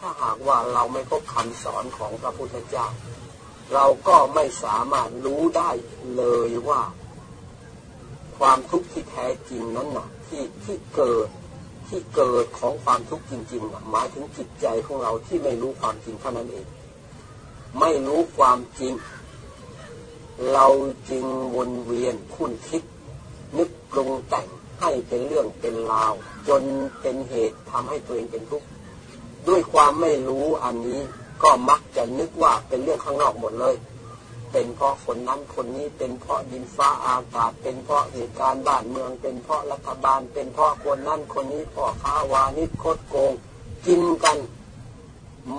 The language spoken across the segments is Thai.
ถ้าหากว่าเราไม่พบคำสอนของพระพุทธเจ้า เราก็ไม่สามารถรู้ได้เลยว่า ความทุกข์ที่แท้จริงนั้นนะที่ที่เกิดที่เกิดของความทุกข์จริงๆนะหมายถึงจิตใจของเราที่ไม่รู้ความจริงเท่านั้นเอง ไม่รู้ความจริง เราจึงวนเวียนคุ้นคิด นึกปรุงแต่งให้เป็นเรื่องเป็นราว จนเป็นเหตุทำให้ตัวเองเป็นทุกข์ ด้วยความไม่รู้อันนี้ก็มักจะนึกว่าเป็นเรื่องข้างนอกหมดเลย เป็นเพราะคนนั้นคนนี้เป็นเพราะดินฟ้าอากาศ เป็นเพราะเหตุการณ์บ้านเมือง เป็นเพราะรัฐบาล เป็นเพราะคนนั้นคนนี้พ่อค้าวานิชคดโกง กินกัน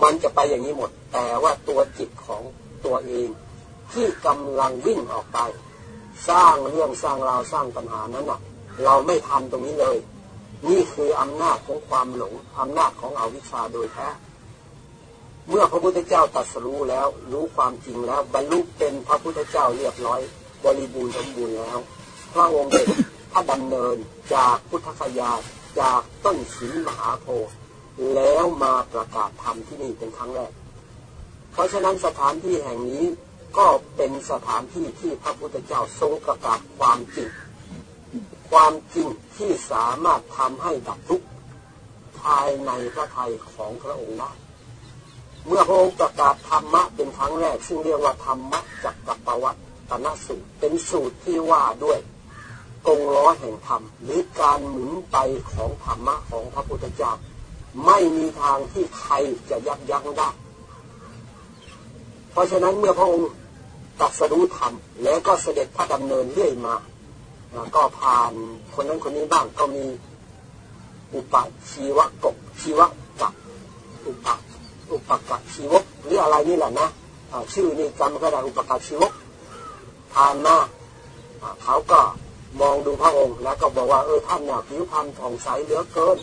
มันจะไปอย่างนี้หมด แต่ว่าตัวจิตของตัวเองที่กำลังวิ่งออกไป สร้างเรื่องสร้างราวสร้างปัญหานั้นน่ะ เราไม่ทำตรงนี้เลย นี่คืออำนาจของความหลงอำนาจของอวิชชาโดยแท้เมื่อพระพุทธเจ้าตรัสรู้แล้ว รู้ความจริงแล้วบรรลุเป็นพระพุทธเจ้าเรียบร้อย บริบูรณ์สมบูรณ์แล้ว พระองค์เป็นพระดำเนินจากพุทธคยาจากต้นศีลมหาโพธิ์แล้วมาประกาศธรรมที่นี่เป็นครั้งแรก เพราะฉะนั้นสถานที่แห่งนี้ก็เป็นสถานที่ที่พระพุทธเจ้าทรงประกาศความจริง ความจริงที่สามารถทำให้ดับทุกข์ภายในพระทัยของพระองค์ได้เมื่อพระองค์ประกาศธรรมะเป็นครั้งแรก ซึ่งเรียกว่าธรรมะจักรปวัตตนสูตร เป็นสูตรที่ว่าด้วยกงล้อแห่งธรรม หรือการหมุนไปของธรรมะของพระพุทธเจ้า ไม่มีทางที่ใครจะยับยั้งได้ เพราะฉะนั้นเมื่อพระองค์ตรัสรู้ธรรมแล้วก็เสด็จพระดำเนินเรื่อยมา ก็ผ่านคนนั้นคนนี้บ้างก็มีอุปชีวะกบชีวะกับอุปอุปกะชีวกหรืออะไรนี่แหละนะะชื่อนี่จำก็ได้อุปกะชีวกผ่านมาเขาก็มองดูพระองค์แล้วก็บอกว่าเออท่านเนี่ยผิวพรรณผ่องใสเหลือเกิน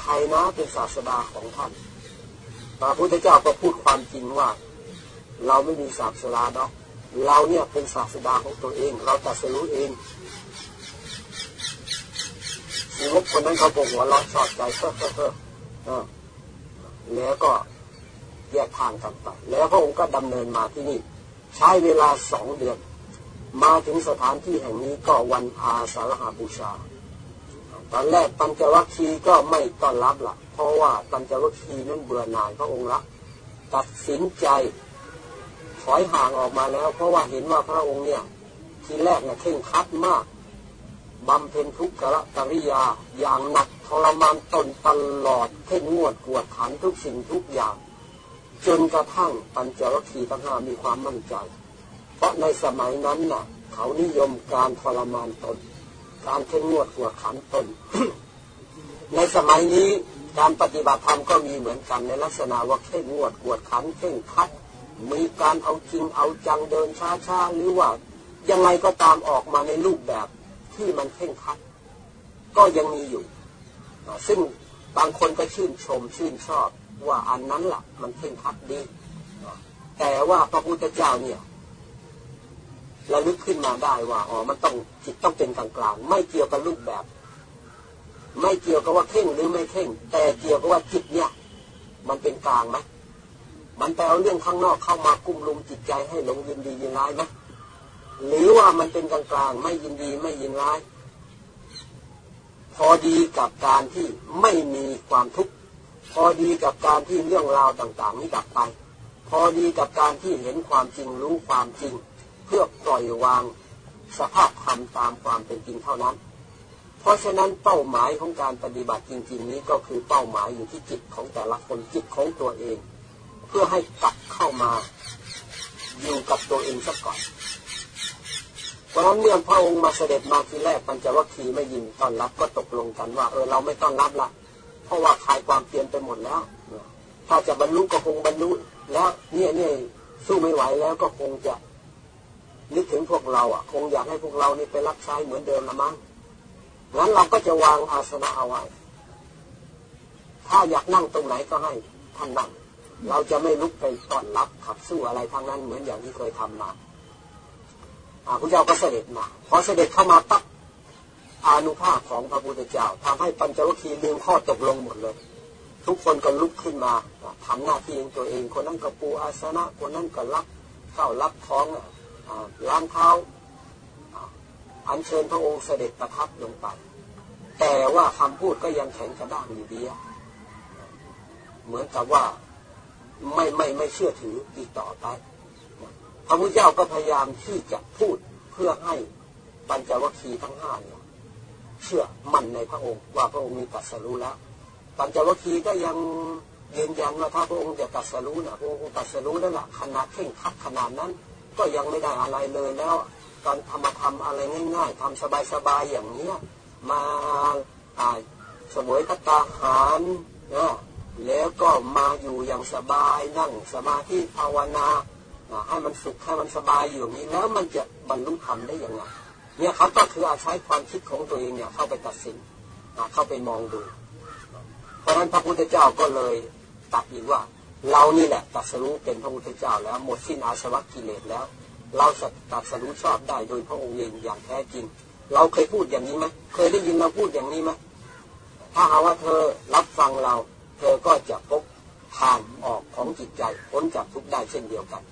ใครนะเป็นศาสดาของท่านพระพุทธเจ้าก็พูดความจริงว่า เราไม่มีศาสดาเนาะเราเนี่ยเป็นศาสดาของตัวเอง เราตัดสู้เอง ชีวกคนนั้นเขาบอกหัวเราะชอบใจเพ้อเพ้อเพ้อแล้วก็แยกทางกันไป แล้วพระองค์ก็ดำเนินมาที่นี่ ใช้เวลาสองเดือน มาถึงสถานที่แห่งนี้ก็วันอาสาฬหาบูชา ตอนแรกปัญจวัคคีย์ก็ไม่ต้อนรับล่ะเพราะว่าปัญจวัคคีย์นั้นเบื่อหน่ายพระองค์ละตัดสินใจถอยห่างออกมาแล้ว เพราะว่าเห็นว่าพระองค์เนี่ยทีแรกเนี่ยเข่งคัดมาก บำเพ็ญทุกขละตริยาอย่างหนักทรมานตนตลอดเข่งงวดกวดขันทุกสิ่งทุกอย่าง จนกระทั่งปัญจวัคคีย์ทั้งห้ามีความมั่นใจ เพราะในสมัยนั้นน่ะ เขานิยมการทรมานตน การเข่งงวดกวดขันตน ในสมัยนี้การปฏิบัติธรรมก็มีเหมือนกันในลักษณะว่าเข่งงวดกวดขันเข่งคัด มีการเอาจริงเอาจังเดินช้าๆหรือว่ายังไงก็ตามออกมาในรูปแบบ ที่มันเข่งคัดก็ยังมีอยู่ ซึ่งบางคนก็ชื่นชมชื่นชอบว่าอันนั้นละ่ะ มันเข่งคัดดี แต่ว่าพระพุทธเจ้าเนี่ยระลึกขึ้นมาได้ว่าอ๋อมันต้องจิตต้องเป็นกลางๆไม่เกี่ยวกับรูปแบบ ไม่เกี่ยวกับว่าเข่งหรือไม่เข่ง แต่เกี่ยวกับว่าจิตเนี่ย มันเป็นกลางไหมมันไปเอาเรื่องข้างนอกเข้ามากุ้มลุมจิตใจให้หลงยินดียินร้ายไหม หรือว่ามันเป็นกลางๆไม่ยินดีไม่ยินร้าย พอดีกับการที่ไม่มีความทุกข์พอดีกับการที่เรื่องราวต่างๆนี้ดับไป พอดีกับการที่เห็นความจริงรู้ความจริง เพื่อปล่อยวางสภาพธรรมตามความเป็นจริงเท่านั้น เพราะฉะนั้นเป้าหมายของการปฏิบัติจริง ๆ นี้ก็คือเป้าหมายอยู่ที่จิตของแต่ละคนจิตของตัวเอง เพื่อให้กลับเข้ามาอยู่กับตัวเองซะก่อน เพราะนั้นเมื่อพระองค์มาเสด็จมาทีแรกปัญจวัคคีย์ไม่ยินต้อนรับก็ตกลงกันว่าเออเราไม่ต้อนรับละเพราะว่าขายความเปลี่ยนไปหมดแล้ว ถ้าจะบรรลุก็คงบรรลุแล้วเนี่ยเนี่ยสู้ไม่ไหวแล้วก็คงจะนึกถึงพวกเราอะ คงอยากให้พวกเรานี่ไปรับใช้เหมือนเดิมละมั้งงั้นเราก็จะวางอาสนะเอาไว้ ถ้าอยากนั่งตรงไหนก็ให้ท่านนั่ง เราจะไม่ลุกไปต้อนรับขับสู้อะไรทางนั้นเหมือนอย่างที่เคยทำมา พระเจ้าก็เสด็จมาพอเสด็จเข้ามาปั๊บอานุภาพของพระพุทธเจ้าทำให้ปัญจวัคคีย์ลืมข้อตกลงหมดเลย ทุกคนก็ลุกขึ้นมาทำหน้าที่ของตัวเองคนนั้นก็ปูอาสนะคนนั้นก็รับเข้ารับท้องล้างเท้าอัญเชิญพระองค์เสด็จประทับลงไป แต่ว่าคำพูดก็ยังแข็งกระด้างอยู่ดีเหมือนกับว่าไม่ไม่ไม่เชื่อถืออีกต่อไป พระพุทธเจ้าก็พยายามที่จะพูดเพื่อให้ปัญจวัคคีย์ทั้งห้าเนี่ยเชื่อมั่นในพระองค์ว่าพระองค์มีตรัสรู้แล้ว ปัญจวัคคีย์ก็ยังยืนยันว่าถ้าพระองค์จะตรัสรู้นะพระองค์ตรัสรู้แล้วล่ะขนาดเข่งคัดขนาดนั้น ก็ยังไม่ได้อะไรเลยแล้วตอนทำมาทำอะไรง่าย ๆทำสบายๆอย่างเนี้ยมาสมวยตตาหารนะแล้วก็มาอยู่อย่างสบายนั่งสมาธิภาวนา ให้มันสุขให้มันสบายอยู่นี้แล้วมันจะบรรลุธรรมได้ยังไงเนี่ยเขาก็คืออาศัยความคิดของตัวเองเนี่ยเข้าไปตัดสินเข้าไปมองดู เพราะฉะนั้นพระพุทธเจ้าก็เลยตัดอีกว่า เรานี่แหละตัดสรู้เป็นพระพุทธเจ้าแล้วหมดสิ้นอาสวะกิเลสแล้ว เราตัดสรู้ชอบได้โดยพระองค์เองอย่างแท้จริง เราเคยพูดอย่างนี้ไหมเคยได้ยินเราพูดอย่างนี้ไหมถ้าหาว่าเธอรับฟังเรา เธอก็จะพบทางออกของจิตใจพ้นจากทุกข์ได้เช่นเดียวกัน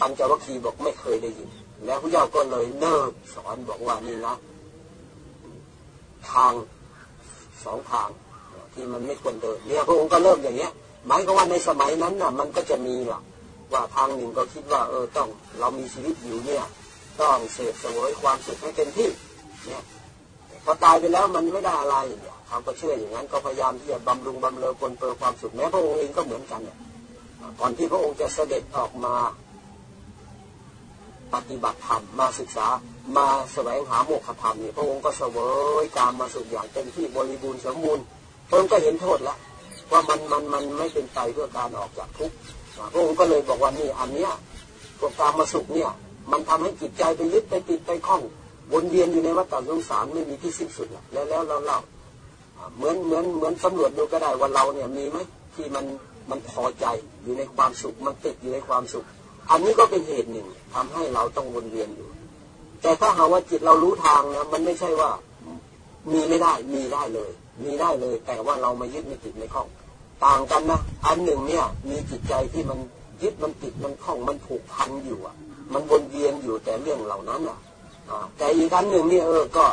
ปัญจวัคคีย์บอกไม่เคยได้ยิน แล้วพระเจ้าก็เลยเนิบสอนบอกว่านี่นะทางสองทางที่มันไม่ควรเดินเนี่ยพระองค์ก็เริ่มอย่างเงี้ยหมายก็ว่าในสมัยนั้นน่ะ มันก็จะมีหรอกว่าทางหนึ่งก็คิดว่า เออต้อง เรามีชีวิตอยู่เนี่ย ต้องเสพสวยความสุขให้เต็มที่เนี่ยพอตายไปแล้วมันไม่ได้อะไรเนี่ยเขาก็เชื่ออย่างนั้นก็พยายามที่จะบำรุงบำเรอปนเปื้อความสุขแม้พระองค์เองก็เหมือนกันเนี่ยก่อนที่พระองค์จะเสด็จออกมา ปฏิบัติธรรมมาศึกษามาแสวงหาโมฆะธรรมนี่พระองค์ก็เสวยการมาสุขอย่างเต็มที่บริบูรณ์สมบูรณ์พระองค์ก็เห็นโทษแล้วว่ามันมันมันไม่เป็นไปเพื่อการออกจากทุกข์พระองค์ก็เลยบอกว่านี่อันเนี้ยพวกการมาสุขเนี่ยมันทำให้จิตใจไปยึดไปติดไปคล้องวนเวียนอยู่ในวัฏสงสารไม่มีที่สิ้นสุดแล้วแล้วเราเราเหมือนเหมือนเหมือนสำรวจดูก็ได้ว่าเราเนี่ยมีไหมที่มันมันพอใจอยู่ในความสุขมันติดอยู่ในความสุข อันนี้ก็เป็นเหตุหนึ่งทำให้เราต้องวนเวียนอยู่ แต่ถ้าหาว่าจิตเรารู้ทางนะมันไม่ใช่ว่า มีไม่ได้ มีได้เลย มีได้เลย แต่ว่าเรามายึดไม่ติดในข้องต่างกันนะอันหนึ่งเนี่ย มีจิตใจที่มันยึดมันติดมันข้องมันผูกพันอยู่อะ มันวนเวียนอยู่แต่เรื่องเหล่านั้นอะแต่อีกอันหนึ่งเนี่ยเออก็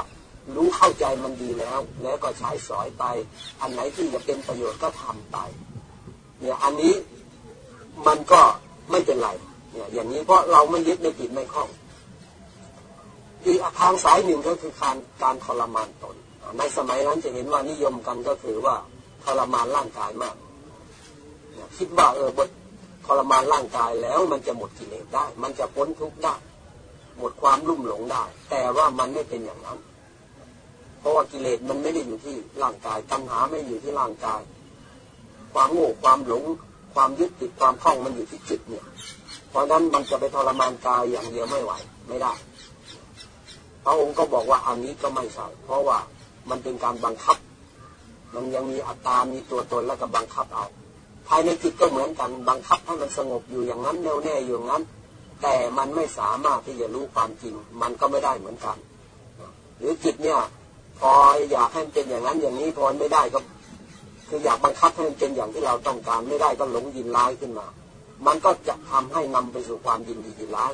รู้เข้าใจมันดีแล้ว แล้วก็ใช้สอยไป อันไหนที่จะเป็นประโยชน์ก็ทำไป เนี่ยอันนี้มันก็ไม่เป็นไร เนี่ยอย่างนี้เพราะเราไม่ยึดไม่ติดไม่คล้องอีกทางสายหนึ่งก็คือการการทรมานตน ในสมัยนั้นจะเห็นว่านิยมกันก็คือว่าทรมานร่างกายมากคิดว่าเออบททรมานร่างกายแล้วมันจะหมดกิเลสได้ มันจะพ้นทุกข์ได้ หมดความรุ่มหลงได้ แต่ว่ามันไม่เป็นอย่างนั้น เพราะว่ากิเลสมันไม่ได้อยู่ที่ร่างกายตัณหาไม่อยู่ที่ร่างกาย ความโง่ความหลง ความยึดติดความคล้องมันอยู่ที่จิตเนี่ย เพราะนั้นมันจะไปทรมานกายอย่างเดียวไม่ไหว ไม่ได้พระองค์ก็บอกว่าอันนี้ก็ไม่ใช่เพราะว่ามันเป็นการบังคับ มันยังมีอัตตา มีตัวตนแล้วก็บังคับเอา ภายในจิตก็เหมือนกันบังคับให้มันสงบอยู่อย่างนั้นแน่วแน่อยู่อย่างนั้น แต่มันไม่สามารถที่จะรู้ความจริง มันก็ไม่ได้เหมือนกัน หรือจิตเนี่ย พออยากให้มันเป็นอย่างนั้นอย่างนี้พอไม่ได้ก็คืออยากบังคับให้มันเป็นอย่างที่เราต้องการไม่ได้ก็หลงยินร้ายขึ้นมา มันก็จะทำให้นำไปสู่ความยินดียินร้าย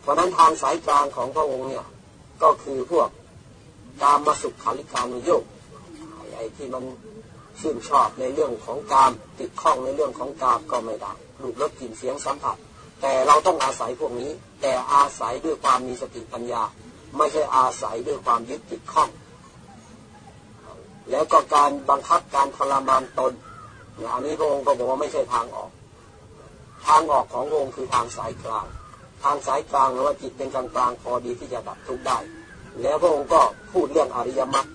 เพราะนั้นทางสายกลางของพระองค์เนี่ยก็คือพวกกามมาสุขขาริการุโยกไอ้ที่มันชื่นชอบในเรื่องของการติดข้องในเรื่องของการก็ไม่ได้รูปรสกลิ่นเสียงสัมผัส แต่เราต้องอาศัยพวกนี้ แต่อาศัยด้วยความมีสติปัญญา ไม่ใช่อาศัยด้วยความยึดติดข้อง แล้วก็การบังคับการทรมานตนอันนี้พระองค์ก็บอกว่าไม่ใช่ทางออก ทางออกขององค์คือทางสายกลาง ทางสายกลางหรือว่าจิตเป็นกลางกลางพอดีที่จะดับทุกข์ได้ แล้วพระองค์ก็พูดเรื่องอริยมรรค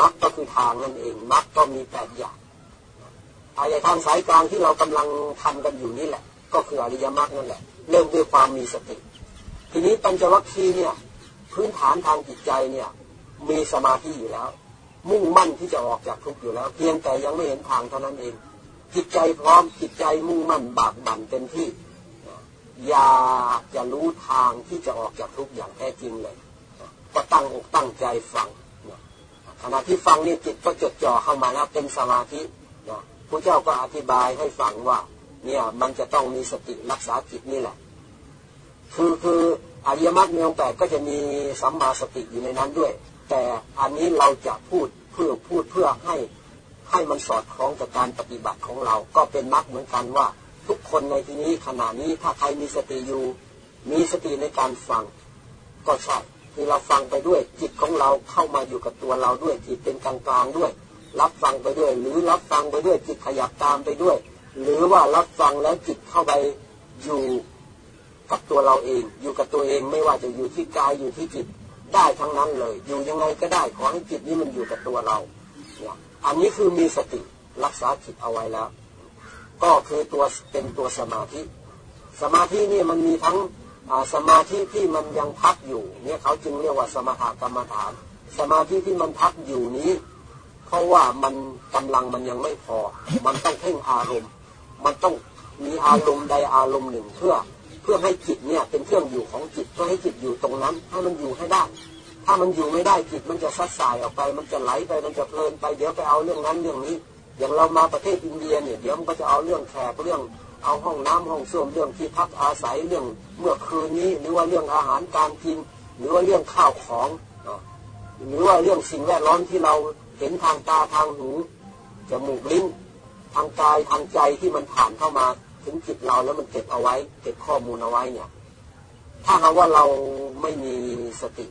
มรรคก็คือทางนั่นเองมรรคก็มีแปดอย่างไอ้ทางสายกลางที่เรากำลังทำกันอยู่นี่แหละ ก็คืออริยมรรคนั่นแหละ เริ่มด้วยความมีสติ ทีนี้ปัญจวัคคีย์เนี่ยพื้นฐานทางจิตใจเนี่ยมีสมาธิอยู่แล้ว มุ่งมั่นที่จะออกจากทุกข์อยู่แล้ว เพียงแต่ยังไม่เห็นทางเท่านั้นเอง จิตใจพร้อมจิตใจมุ่งมั่นบากบั่นเต็มที่อยากจะรู้ทางที่จะออกจากทุกอย่างแท้จริงเลยก็ตั้งอกตั้งใจฟังขณะที่ฟังนี่จิตก็จดจ่อเข้ามาแล้วเป็นสมาธิพระเจ้าก็อธิบายให้ฟังว่า เนี่ยมันจะต้องมีสติรักษาจิตนี่แหละ คือคืออริยมรรคมีองแปดก็จะมีสัมมาสติอยู่ในนั้นด้วย แต่อันนี้เราจะพูดเพื่อพูดเพื่อให้ ให้มันสอดคล้องกับการปฏิบัติของเรา ก็เป็นมรรคเหมือนกันว่า ทุกคนในที่นี้ขณะนี้ถ้าใครมีสติอยู่ มีสติในการฟัง ก็ใช่ที่เราฟังไปด้วยจิตของเราเข้ามาอยู่กับตัวเราด้วยจิตเป็นกลางๆด้วย รับฟังไปด้วย หรือรับฟังไปด้วยจิตขยับตามไปด้วย หรือว่ารับฟังแล้วจิตเข้าไปอยู่กับตัวเราเอง อยู่กับตัวเองไม่ว่าจะอยู่ที่กายอยู่ที่จิตได้ทั้งนั้นเลย อยู่ยังไงก็ได้ขอให้จิตนี้มันอยู่กับตัวเรา อันนี้คือมีสติรักษาจิตเอาไว้แล้ว ก็คือตัวเป็นตัวสมาธิ สมาธินี่มันมีทั้งสมาธิที่มันยังพักอยู่ เนี่ยเขาจึงเรียกว่าสมถกรรมฐาน สมาธิที่มันพักอยู่นี้ เพราะว่ามันกำลังมันยังไม่พอ มันต้องเพ่งอารมณ์ มันต้องมีอารมณ์ใดอารมณ์หนึ่งเพื่อเพื่อให้จิตเนี่ยเป็นเครื่องอยู่ของจิตเพื่อให้จิตอยู่ตรงนั้นให้มันอยู่ให้ได้ ถ้ามันอยู่ไม่ได้จิตมันจะซัดสายออกไป มันจะไหลไปมันจะเพลินไปเดี๋ยวไปเอาเรื่องนั้นเรื่องนี้ อย่างเรามาประเทศอินเดียเนี่ยเดี๋ยวมันก็จะเอาเรื่องแขกเรื่องเอาห้องน้ำห้องส้วมเรื่องที่พักอาศัยเรื่องเมื่อคืนนี้ หรือว่าเรื่องอาหารการกิน หรือว่าเรื่องข้าวของหรือว่าเรื่องสิ่งแวดล้อมที่เราเห็นทางตาทางหูจมูกลิ้น ทางกายทางใจที่มันผ่านเข้ามาถึงจิตเราแล้วมันเก็บเอาไว้ เก็บข้อมูลเอาไว้เนี่ย ถ้าหากว่าเราไม่มีสติ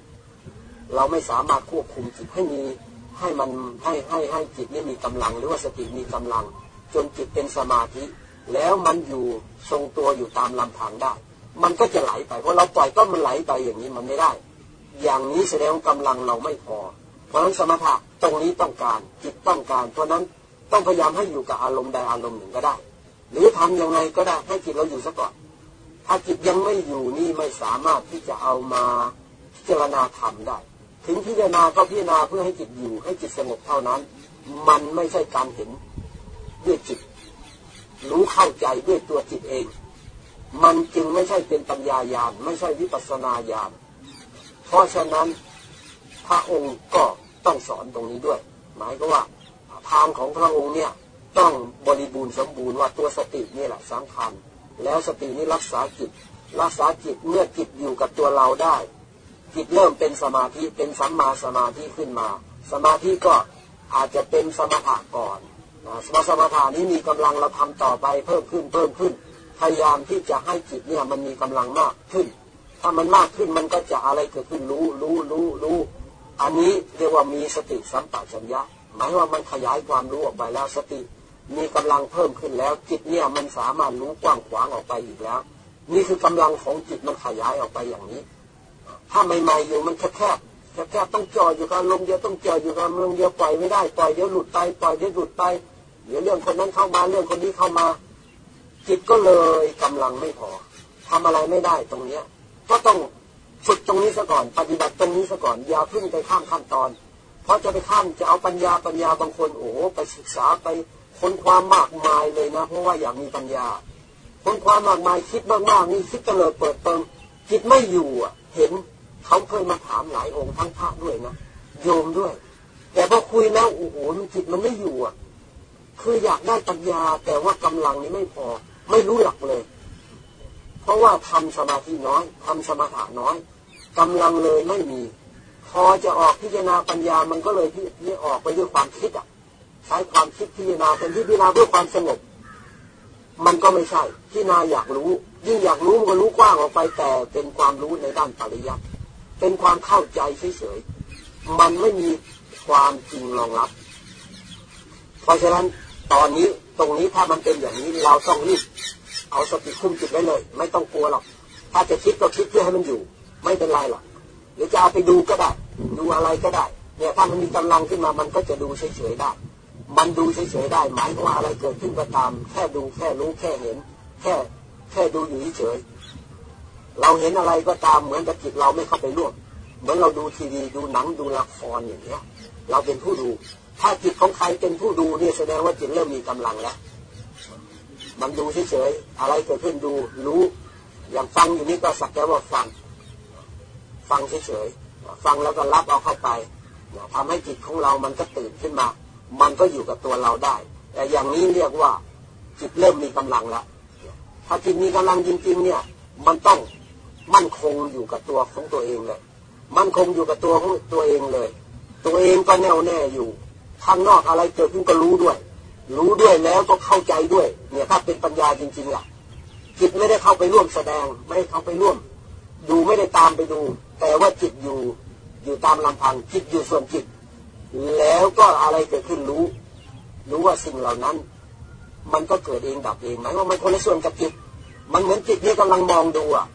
เราไม่สามารถควบคุมจิตให้มีให้มันให้ให้ให้จิตนี่มีกำลัง หรือว่าสติมีกำลัง จนจิตเป็นสมาธิ แล้วมันอยู่ทรงตัวอยู่ตามลำพังได้ มันก็จะไหลไปเพราะเราปล่อยก็มันไหลไปอย่างนี้มันไม่ได้ อย่างนี้แสดงกำลังเราไม่พอ เพราะฉะนั้นสมถะตรงนี้ต้องการจิตต้องการ เพราะนั้นต้องพยายามให้อยู่กับอารมณ์ใดอารมณ์หนึ่งก็ได้ หรือทำยังไงก็ได้ให้จิตเราอยู่ซะก่อนถ้าจิตยังไม่อยู่นี่ไม่สามารถที่จะเอามาพิจารณาธรรมได้ ถึงพิจารณาก็พิจารณาเพื่อให้จิตอยู่ ให้จิตสงบเท่านั้น มันไม่ใช่การเห็นด้วยจิต รู้เข้าใจด้วยตัวจิตเอง มันจึงไม่ใช่เป็นปัญญายาณไม่ใช่วิปัสนาญาณเพราะฉะนั้นพระองค์ก็ต้องสอนตรงนี้ด้วย หมายก็ว่าทางของพระองค์เนี่ยต้องบริบูรณ์สมบูรณ์ว่าตัวสตินี่แหละสำคัญ แล้วสตินี้รักษาจิต รักษาจิตเมื่อจิตอยู่กับตัวเราได้ จิตเริ่มเป็นสมาธิเป็นสัมมาสมาธิขึ้นมา สมาธิก็อาจจะเป็นสมถะก่อนสมาสมาถานี้มีกำลังเราทำต่อไปเพิ่มขึ้นเพิ่มขึ้น พยายามที่จะให้จิตเนี่ยมันมีกำลังมากขึ้น ถ้ามันมากขึ้นมันก็จะอะไรเกิดขึ้นรู้รู้รู้รู้ อันนี้เรียกว่ามีสติสัมปชัญญะ หมายว่ามันขยายความรู้ออกไปแล้วสติ มีกำลังเพิ่มขึ้นแล้ว จิตเนี่ยมันสามารถรู้กว้างขวางออกไปอีกแล้ว นี่คือกำลังของจิตมันขยายออกไปอย่างนี้ ถ้าใหม่ๆอยู่มันแคบแคบต้องจ่ออยู่กับลมเดียวต้องจ่ออยู่กับลมเดียวปล่อยไม่ได้ปล่อยเดี๋ยวหลุดไปปล่อยเดี๋ยวหลุดไปเดี๋ยวเรื่องคนนั้นเข้ามาเรื่องคนนี้เข้ามา จิตก็เลยกำลังไม่พอทำอะไรไม่ได้ตรงเนี้ย ก็ต้องฝึกตรงนี้ซะก่อน ปฏิบัติตรงนี้ซะก่อนอย่าพึ่งไปข้ามขั้นตอน เพราะจะไปข้ามจะเอาปัญญาปัญญาบางคนโอ้ไปศึกษาไปคนความมากมายเลยนะ เพราะว่าอยากมีปัญญาคนความมากมายคิดมากๆนี่คิดตะเลยเปิดเปิงจิตไม่อยู่อะ เห็นเขาเคยมาถามหลายองค์ทั้งพระด้วยนะโยมด้วย แต่พอคุยแล้วโอ้โหจิตมันไม่อยู่อะ คืออยากได้ปัญญา แต่ว่ากำลังนี้ไม่พอ ไม่รู้หลักเลย เพราะว่าทำสมาธิน้อยทำสมาธิน้อยกำลังเลยไม่มี พอจะออกพิจารณาปัญญามันก็เลยที่ออกไปด้วยความคิดอะ ใช้ความคิดพิจารณาเป็นที่พิจารณาเพื่อความสงบมันก็ไม่ใช่พิจารณาอยากรู้ ยิ่งอยากรู้มันก็รู้กว้างออกไปแต่เป็นความรู้ในด้านปริยัติเป็นความเข้าใจเฉยๆมันไม่มีความจริงรองรับ เพราะฉะนั้นตอนนี้ตรงนี้ถ้ามันเป็นอย่างนี้เราต้องรีบเอาสติคุมจิตไว้เลย ไม่ต้องกลัวหรอกถ้าจะคิดก็คิดเพื่อให้มันอยู่ ไม่เป็นไรหรอกหรือจะเอาไปดูก็ได้ ดูอะไรก็ได้ เนี่ยถ้ามันมีกำลังขึ้นมามันก็จะดูเฉยๆได้ มันดูเฉยๆได้ หมายว่าอะไรเกิดขึ้นก็ตาม แค่ดูแค่รู้แค่เห็น แค่ แค่ดูอยู่เฉยเราเห็นอะไรก็ตามเหมือนกับจิตเราไม่เข้าไปร่วมเหมือนเราดูทีวีดูหนังดูละครอย่างเงี้ย เราเป็นผู้ดู ถ้าจิตของใครเป็นผู้ดูเนี่ยแสดงว่าจิตเริ่มมีกำลังแล้วมันดูเฉยๆอะไรเกิดขึ้นดูรู้อย่างฟังอยู่นี่ก็สักแต่ว่าฟัง ฟังเฉยๆฟังแล้วก็รับเอาเข้าไปทำให้จิตของเรามันก็ตื่นขึ้นมา มันก็อยู่กับตัวเราได้ แต่อย่างนี้เรียกว่าจิตเริ่มมีกำลังแล้ว ถ้าจิตมีกำลังจริงๆเนี่ย มันต้องมั่นคงอยู่กับตัวของตัวเองเลยมั่นคงอยู่กับตัวของตัวเองเลย ตัวเองก็แน่วแน่อยู่ข้างนอกอะไรเกิดขึ้นก็รู้ด้วย รู้ด้วยแล้วก็เข้าใจด้วย เนี่ยถ้าเป็นปัญญาจริงๆอะจิตไม่ได้เข้าไปร่วมแสดง ไม่ได้เข้าไปร่วม ดูไม่ได้ตามไปดู แต่ว่าจิตอยู่อยู่ตามลำพังจิตอยู่ส่วนจิต แล้วก็อะไรเกิดขึ้นรู้ รู้ว่าสิ่งเหล่านั้น มันก็เกิดเองดับเองหมายว่ามันคนละส่วนกับจิต มันเหมือนจิตนี่กำลังมองดูอะ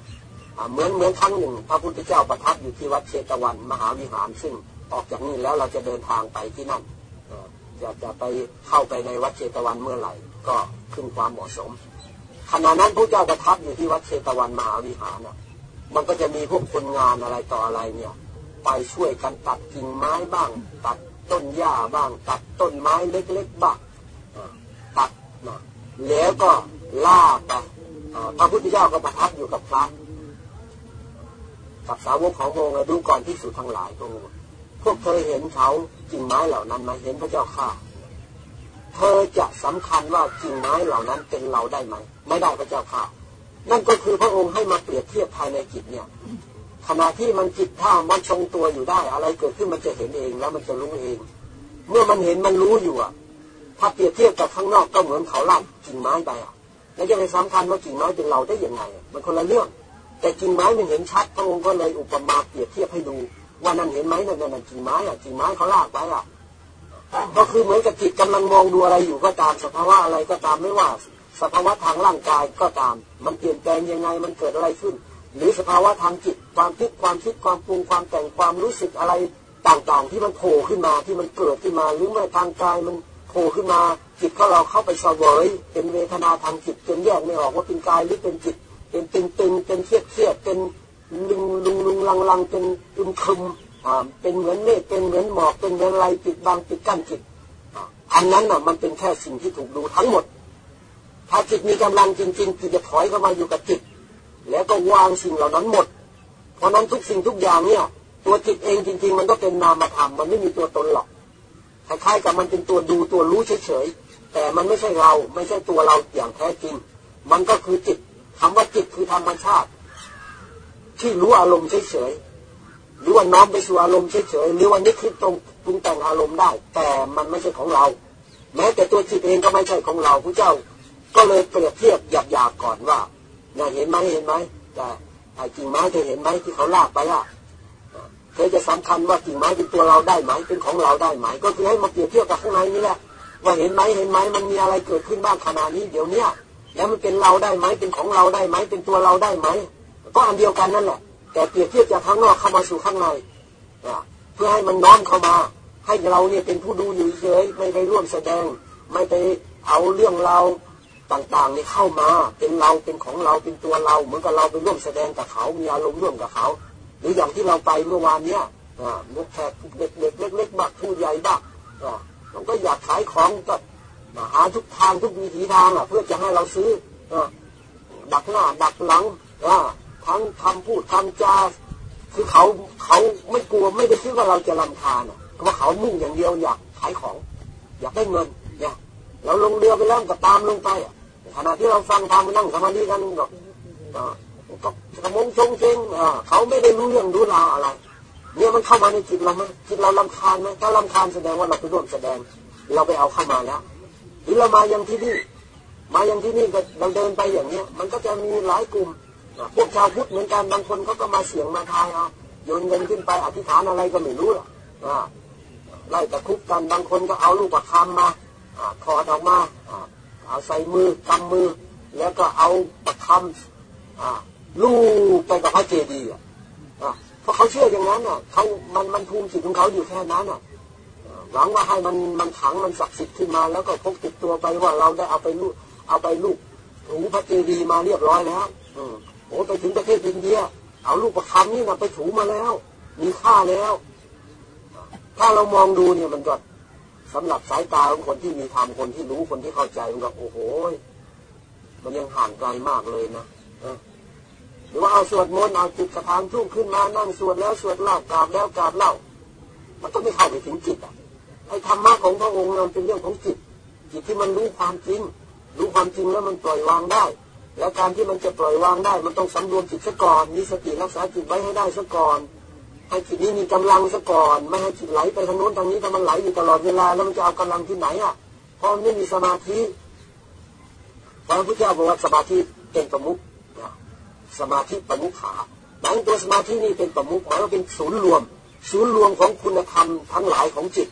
เหมือนเหมือนครั้งหนึ่ง พระพุทธเจ้าประทับอยู่ที่วัดเชตวัน มหาวิหารซึ่งออกจากนี้แล้วเราจะเดินทางไปที่นั่นจะจะไปเข้าไปในวัดเชตวันเมื่อไหร่ ก็ขึ้นความเหมาะสมขณะนั้นพระเจ้าประทับอยู่ที่วัดเชตวันมหาวิหารน่ะมันก็จะมีพวกคนงานอะไรต่ออะไรเนี่ย ไปช่วยกันตัดกิ่งไม้บ้าง ตัดต้นหญ้าบ้าง ตัดต้นไม้เล็กๆบ้าง แล้วก็ล่าไปพระพุทธเจ้าก็ประทับอยู่กับพระกับสาวกของพระองค์ดูก่อนที่สุดทั้งหลายพระองค์พวกเธอเห็นเขากิ่งไม้เหล่านั้นไหมเห็นพระเจ้าข้าเธอจะสำคัญว่ากิ่งไม้เหล่านั้นเป็นเราได้ไหมไม่ได้พระเจ้าข้านั่นก็คือพระองค์ให้มาเปรียบเทียบภายในจิตเนี่ยขณะที่มันจิตท่ามันทรงตัวอยู่ได้ อะไรเกิดขึ้นมันจะเห็นเองแล้วมันจะรู้เอง เมื่อมันเห็นมันรู้อยู่อะ ถ้าเปรียบเทียบกับข้างนอกก็เหมือนเขาล่ำกิ่งไม้ไปอะแล้วจะไปสำคัญว่ากิ่งไม้เป็นเราได้ยังไง มันคนละเรื่อง แต่กิ่งไม้มันเห็นชัดพระองค์ก็เลยอุปมาเปรียบเทียบให้ดู ว่านั่นเห็นไหมนั่นนั่นกิ่งไม้อะกิ่งไม้เขาลากไปอะก็คือเหมือนกับจิตกำลังมองดูอะไรอยู่ก็ตามสภาวะอะไรก็ตามไม่ว่า สภาวะทางร่างกายก็ตาม มันเปลี่ยนแปลงยังไงมันเกิดอะไรขึ้น หรือสภาวะทางจิตความคิดความคิดความปรุงความแต่งความรู้สึกอะไรต่างๆ ที่มันโผล่ขึ้นมาที่มันเกิดขึ้นมาหรือเมื่อทางกายมัน ผล่ขึ้นมาจิตของเราเข้าไปเสวยเป็นเวทนาทางจิตจนแยกไม่ออกว่าเป็นกายหรือเป็นจิต เป็นตึงๆเป็นเครียดเครียดเป็นลุงลุงลุงลังลังเป็นอึมคึมเป็นเหมือนเมฆเป็นเหมือนหมอกเป็นเหมือนอะไรปิดบังปิดกั้นจิตอันนั้นน่ะมันเป็นแค่สิ่งที่ถูกดูทั้งหมด ถ้าจิตมีกำลังจริงๆจิตจะถอยเข้ามาอยู่กับจิต แล้วก็วางสิ่งเหล่านั้นหมด เพราะนั้นทุกสิ่งทุกอย่างเนี่ย ตัวจิตเองจริง ๆ มันก็เป็นนามธรรมมันไม่มีตัวตนหรอก คล้ายๆกับมันเป็นตัวดูตัวรู้เฉยๆแต่มันไม่ใช่เราไม่ใช่ตัวเราอย่างแท้จริง มันก็คือจิตคำว่าจิตคือธรรมชาติ ที่รู้อารมณ์เฉยๆหรือว่าน้อมไปสู่อารมณ์เฉยๆหรือว่านึกคิดตรงปรุงแต่งอารมณ์ได้ แต่มันไม่ใช่ของเรา แม้แต่ตัวจิตเองก็ไม่ใช่ของเราพระเจ้า ก็เลยเปรียบเทียบหยาบๆก่อนว่าเนี่ยเห็นไหมเห็นไหมแต่ไอ้กิ่งไม้เธอเห็นไหมที่เขาลากไปอะ เธอจะสำคัญว่ากิ่งไม้เป็นตัวเราได้ไหมเป็นของเราได้ไหมก็คือให้มาเปรียบเทียบกับข้างในนี่แหละว่าเห็นไหมเห็นไหมมันมีอะไรเกิดขึ้นบ้างขณะนี้เดี๋ยวเนี้ยแล้วมันเป็นเราได้ไหมเป็นของเราได้ไหมเป็นตัวเราได้ไหมก็อันเดียวกันนั่นแหละ แต่เปรียบเทียบจากข้างนอกเข้ามาสู่ข้างในเพื่อให้มันน้อมเข้ามา ให้เราเนี่ยเป็นผู้ดูอยู่เฉยไม่ไปร่วมแสดง ไม่ไปเอาเรื่องเราต่างๆนี่เข้ามาเป็นเราเป็นของเราเป็นตัวเรา เหมือนกับเราไปร่วมแสดงกับเขามีอารมณ์ร่วมกับเขา หรืออย่างที่เราไปเมื่อวานเนี้ยลูกแขกเด็กๆเล็กๆบ้างผู้ใหญ่บ้างมันก็อยากขายของก็หาทุกทางทุกวิถีทางอะเพื่อจะให้เราซื้อดักหน้าดักหลังทั้งคำพูดคำจาคือเขาเขาไม่กลัวไม่ได้คิดว่าเราจะลำคาญเพราะเขามุ่งอย่างเดียวอยากขายของ อยากได้เงินเนี่ยเราลงเรือไปแล้วก็ตามลงไปขณะที่เราฟังทำนั่งสมาธิกันก็ ก็กระมงชงเชงเขาไม่ได้รู้เรื่องรู้ราวอะไรเนี่ยมันเข้ามาในจิตเราไหมจิตเราลำคาญไหมถ้าลำคาญแสดงว่าเราไปร่วมแสดง เราไปเอาเข้ามาแล้วหรือเรามายังที่นี่ มายังที่นี่เราเดินไปอย่างเนี้ย มันก็จะมีหลายกลุ่มพวกชาวพุทธเหมือนกันบางคนเขาก็มาเสียงมาทายเอาโยนเงินขึ้นไปอธิษฐานอะไรก็ไม่รู้หรอกไล่ตะคุบกันบางคนก็เอาลูกประคำมาถอดออกมาเอาใส่มือกำมือ แล้วก็เอาประคำ ลูกไปกับพระเจดีย์เพราะเขาเชื่ออย่างนั้นอะเขามันมันภูมิจิตของเขาอยู่แค่นั้นอะหวังว่าให้มันมันขังมันศักดิ์สิทธิ์ขึ้นมา แล้วก็พกติดตัวไปว่าเราได้เอาไปลูกเอาไปลูกถูพระเจดีย์มาเรียบร้อยแล้วโอ้ไปถึงประเทศอินเดีย เอาลูกประคำนี่นะไปถูมาแล้ว มีค่าแล้ว ถ้าเรามองดูเนี่ยมันก็สำหรับสายตาของคนที่มีธรรมคนที่รู้คนที่เข้าใจมันก็โอ้โหมันยังห่างไกลมากเลยนะ รือว่าเอาสวดมนต์เอาจิตกระทางทุ่งขึ้นมานั่งสวดแล้วสวดเล่ากราบแล้วกราบเล่า มันต้องไม่เข้าไปถึงจิตอะไอ้ธรรมะของพระองค์มันเป็นเรื่องของจิต จิตที่มันรู้ความจริง รู้ความจริงแล้วมันปล่อยวางได้ แล้วการที่มันจะปล่อยวางได้ มันต้องสำรวมจิตซะก่อนมีสติรักษาจิตไว้ให้ได้ซะก่อนให้จิตนี้มีกำลังซะก่อน ไม่ให้จิตไหลไปทางโน้นทางนี้ถ้ามันไหลอยู่ตลอดเวลาแล้วมันจะเอากำลังที่ไหนอะเพราะมันไม่มีสมาธิพระพุทธเจ้าบอกว่าสมาธิเป็นประมุข สมาธิประมุขขาหมายตัวสมาธินี่เป็นประมุขหมายว่าเป็นศูนย์รวม ศูนย์รวมของคุณธรรมทั้งหลายของจิต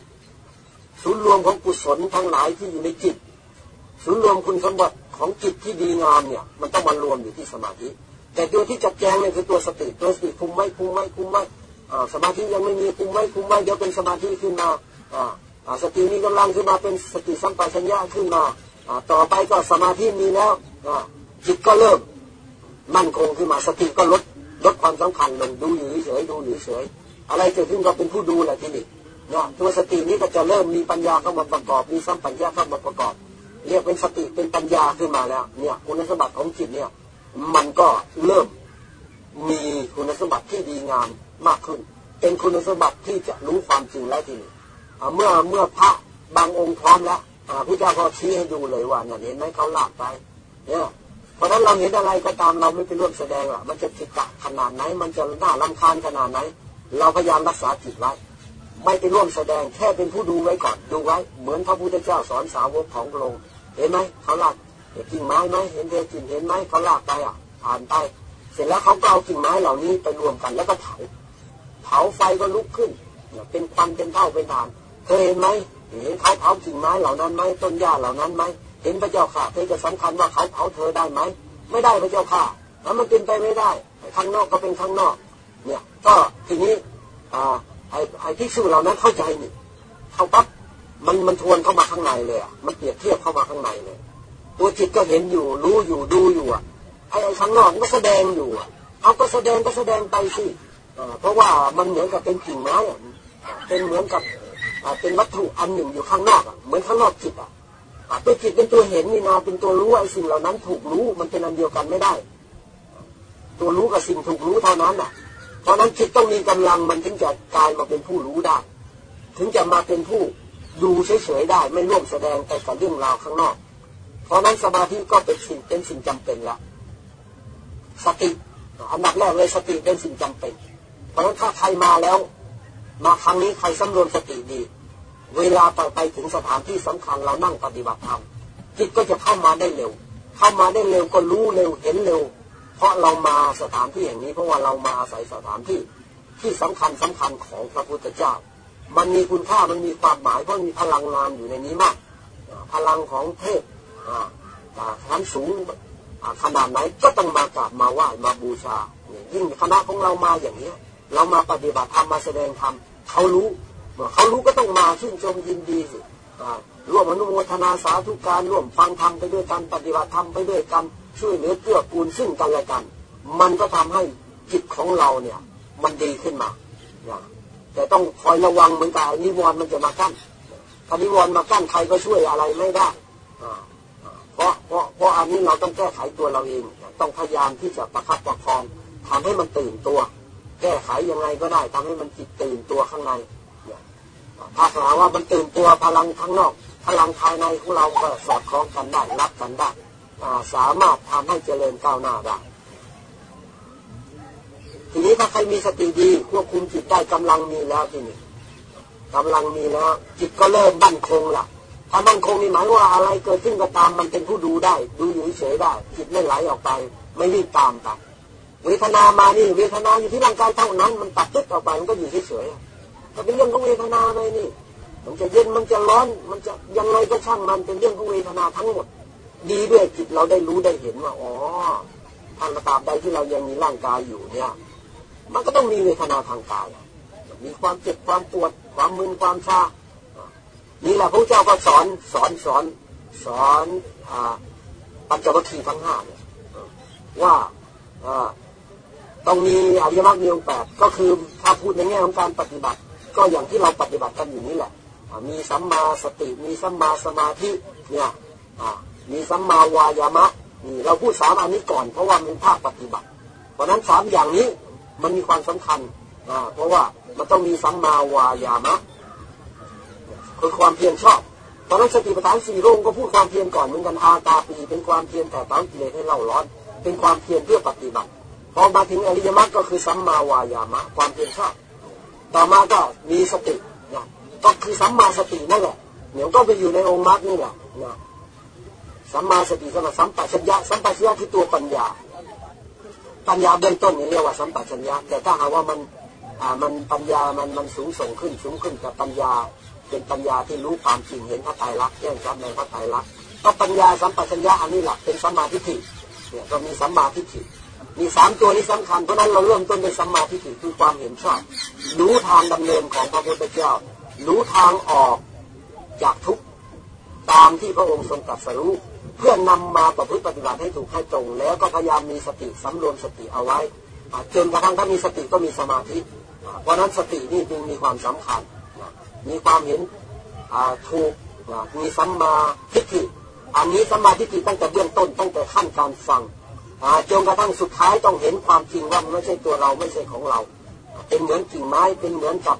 ศูนย์รวมของกุศลทั้งหลายที่อยู่ในจิต ศูนย์รวมคุณสมบัติของจิตที่ดีงามเนี่ย มันต้องมารวมอยู่ที่สมาธิ แต่ตัวที่จัดแจงเนี่ยคือตัวสติตัวสติคุมไม่คุมไม่คุมไม่สมาธิยังไม่มีคุมไม่คุมไม่เดี๋ยวเป็นสมาธิขึ้นมาสติมีกำลังขึ้นมาเป็นสติสัมปชัญญะขึ้นมาต่อไปก็สมาธิมีแล้วจิตก็เริ่ม มั่นคงขึ้นมาสติก็ลดลดความสำคัญลงดูอยู่เฉยดูอยู่เฉยอะไรเกิดขึ้นก็เป็นผู้ดูแหละทีนี้เนี่ยตัวสตินี้ก็จะเริ่มมีปัญญาเข้ามาประกอบมีสัมปัญญาเข้ามาประกอบ เรียกเป็นสติเป็นปัญญาขึ้นมาแล้วเนี่ยคุณสมบัติของจิตเนี่ยมันก็เริ่มมีคุณสมบัติที่ดีงามมากขึ้น เป็นคุณสมบัติที่จะรู้ความจริงแล้วทีนี้เมื่อเมื่อพระบางองค์พร้อมแล้วพระเจ้าก็ชี้ให้ดูเลยว่าเนี่ยเห็นไหมเขาหลับไปเนี่ย เพราะนั้นเราเห็นอะไรก็ตามเราไม่ไปร่วมแสดงอะมันจะผิดกะขนาดไหน มันจะน่าลำคาญขนาดไหน เราพยายามรักษาจิตไว้ ไม่ไปร่วมแสดงแค่เป็นผู้ดูไว้ก่อนดูไว้ เหมือนพระพุทธเจ้าสอนสาวกของพระองค์เห็นไหมเขาลากกิ่งไม้ไหมเห็นเด็กิ่งเห็นไหมเขาลากไปอะผ่านไปเสร็จแล้วเขาก็เอากิ่งไม้เหล่านี้ไปรวมกันแล้วก็เผาเผาไฟก็ลุกขึ้น เป็นควันเป็นเท่าเป็นฐานเคยเห็นไหมเห็นเขาเผากิ่งไม้เหล่านั้นไหมต้นหญ้าเหล่านั้นไหม เห็นพระเจ้าค่ะเธอจะสำคัญว่าเขาเผาเธอได้ไหมไม่ได้พระเจ้าค่ะแล้วมันเป็นไปไม่ได้ข้างนอกก็เป็นข้างนอก เนี่ย ก็ทีนี้อ่าไอ้ไอ้ที่สู้เหล่านั้นเข้าใจนี่เขาปั๊บมันมันทวนเข้ามาข้างในเลยอะมันเปรียบเทียบเข้ามาข้างในเลยตัวจิตก็เห็นอยู่ รู้อยู่ดูอยู่อะไอ้ไอ้ข้างนอกก็แสดงอยู่อะเอาก็แสดงก็แสดงไปสิเพราะว่ามันเหมือนกับเป็นกิ่งไม้เป็นเหมือนกับเป็นวัตถุอันหนึ่งอยู่ข้างนอกเหมือนข้างนอกจิตอะ ตัวจิตเป็นตัวเห็นนี่นาเป็นตัวรู้ไอ้สิ่งเหล่านั้น ถูกรู้มันเป็นอันเดียวกันไม่ได้ ตัวรู้กับสิ่งถูกรู้เท่านั้นอะเพราะนั้นจิตต้องมีกำลังมันถึงจะกลายมาเป็นผู้รู้ได้ ถึงจะมาเป็นผู้ดูเฉยๆได้ ไม่ร่วมแสดงแต่กับเรื่องราวข้างนอก เพราะนั้นสมาธิก็เป็นสิ่งเป็นสิ่งจำเป็นละสติอันดับแรกเลยสติเป็นสิ่งจำเป็น เพราะฉะนั้นถ้าใครมาแล้ว มาครั้งนี้ใครสำรวมสติดี เวลาต่อไปถึงสถานที่สำคัญเรานั่งปฏิบัติธรรมจิตก็จะเข้ามาได้เร็ว เข้ามาได้เร็วก็รู้เร็วเห็นเร็ว เพราะเรามาสถานที่อย่างนี้เพราะว่าเรามาอาศัยสถานที่ที่สำคัญสำคัญของพระพุทธเจ้า มันมีคุณค่ามันมีความหมายเพราะมีพลังงานอยู่ในนี้มาก พลังของเทพชั้นสูงขนาดไหนก็ต้องมากราบมาไหว้มาบูชา ยิ่งคณะของเรามาอย่างนี้เรามาปฏิบัติธรรมมาแสดงธรรมเขารู้ เขารู้ก็ต้องมาชื่นชมยินดีสิร่วมอนุโมทนาสาธุการร่วมฟังธรรมไปด้วยกันปฏิบัติธรรมไปด้วยกันช่วยเหลือเกื้อกูลซึ่งกันและกัน มันก็ทำให้จิตของเราเนี่ย มันดีขึ้นมาแต่ต้องคอยระวังเหมือนกับนิวรณ์มันจะมากั้นถ้านิวรณ์มากั้นใครก็ช่วยอะไรไม่ได้เพราะเพราะเพราะอันนี้เราต้องแก้ไขตัวเราเอง ต้องพยายามที่จะประคับประคองทำให้มันตื่นตัว แก้ไขยังไงก็ได้ทำให้มันจิตตื่นตัวข้างใน ถ้าหาว่ามันตื่นตัวพลังข้างนอก พลังภายในของเราก็สอดคล้องกันได้รับกันได้สามารถทำให้เจริญก้าวหน้าได้ทีนี้ถ้าใครมีสติดีควบคุมจิตได้กำลังมีแล้วทีนี้กำลังมีแล้ว จิตก็เริ่มบั่นคงละถ้ามั่นคงนี่หมายว่าอะไรเกิดขึ้นก็ตามมันเป็นผู้ดูได้ ดูอยู่เฉยได้ จิตไม่ไหลออกไป ไม่รีบตามไปเวทนามานี่เวทนาอยู่ที่ร่างกายเท่านั้น มันตัดตึ๊ดออกไปมันก็อยู่เฉยๆ ก็เป็นเรื่องของเวทนาไปนี่ มันจะเย็นมันจะร้อน มันจะยังไงก็ช่างมันเป็นเรื่องของเวทนาทั้งหมด ดีด้วยจิตเราได้รู้ได้เห็นว่าอ๋อทางตาบใดที่เรายังมีร่างกายอยู่เนี่ย มันก็ต้องมีเวทนาทางกาย มีความเจ็บความปวด ความมึนความชานี่แหละพระเจ้าก็สอนสอนสอนสอนปัญจวัคคีย์ทั้งห้าเนี่ยว่าต้องมีอริยมรรคมีองค์แปดก็คือถ้าพูดในแง่ของการปฏิบัติ ก็อย่างที่เราปฏิบัติกันอยู่นี่แหละ มีสัมมาสติ มีสัมมาสมาธิ เนี่ยมีสัมมาวายามะนี่เราพูดสามอันนี้ก่อน เพราะว่ามันภาคปฏิบัติ เพราะนั้นสามอย่างนี้มันมีความสำคัญ เพราะว่ามันต้องมีสัมมาวายามะคือความเพียรชอบตอนนั้นสติปัฏฐานสี่โรงก็พูดความเพียรก่อนเหมือนกันอาตาปีเป็นความเพียรแต่ต้องกิเลสให้เล่าร้อน เป็นความเพียรเพื่อปฏิบัติ พอมาถึงอริยมรรคก็คือสัมมาวายามะ ความเพียรชอบ ต่อมาก็มีสตินะก็คือสัมมาสตินั่นแหละเดี๋ยวก็ไปอยู่ในองค์มรรคนี่แหละนะสัมมาสติสมาสัมปชัญญะสัมปชัญญะคือตัวปัญญา ปัญญาเบื้องต้นเรียกว่าสัมปชัญญะแต่ถ้าหากว่ามันอ่ามันปัญญามันมันสูงส่งขึ้นสูงขึ้นกับปัญญาเป็นปัญญาที่รู้ความจริงเห็นพระไตรลักษณ์แจ้งชัดในพระไตรลักษณ์ก็ปัญญาสัมปชัญญะอันนี้แหละเป็นสัมมาทิฏฐิเนี่ยก็มีสัมมาทิฏฐิ มีสามตัวนี้สำคัญเพราะนั้นเราเริ่มต้นด้วยสัมมาทิฏฐิคือความเห็นชอบรู้ทางดำเนินของพระพุทธเจ้า รู้ทางออกจากทุกตามที่พระองค์ทรงตรัสรู้เพื่อนำมาประพฤติปฏิบัติให้ถูกให้ตรง แล้วก็พยายามมีสติสำรวมสติเอาไว้จนกระทั่งถ้ามีสติก็มีสมาธิเพราะนั้นสตินี่จึงมีความสำคัญมีความเห็นถูกมีสัมมาทิฏฐิอันนี้สัมมาทิฏฐิตั้งแต่เบื้องต้นตั้งแต่ขั้นการฟัง จนกระทั่งสุดท้ายต้องเห็นความจริงว่ามันไม่ใช่ตัวเราไม่ใช่ของเรา เป็นเหมือนกิ่งไม้เป็นเหมือนกับ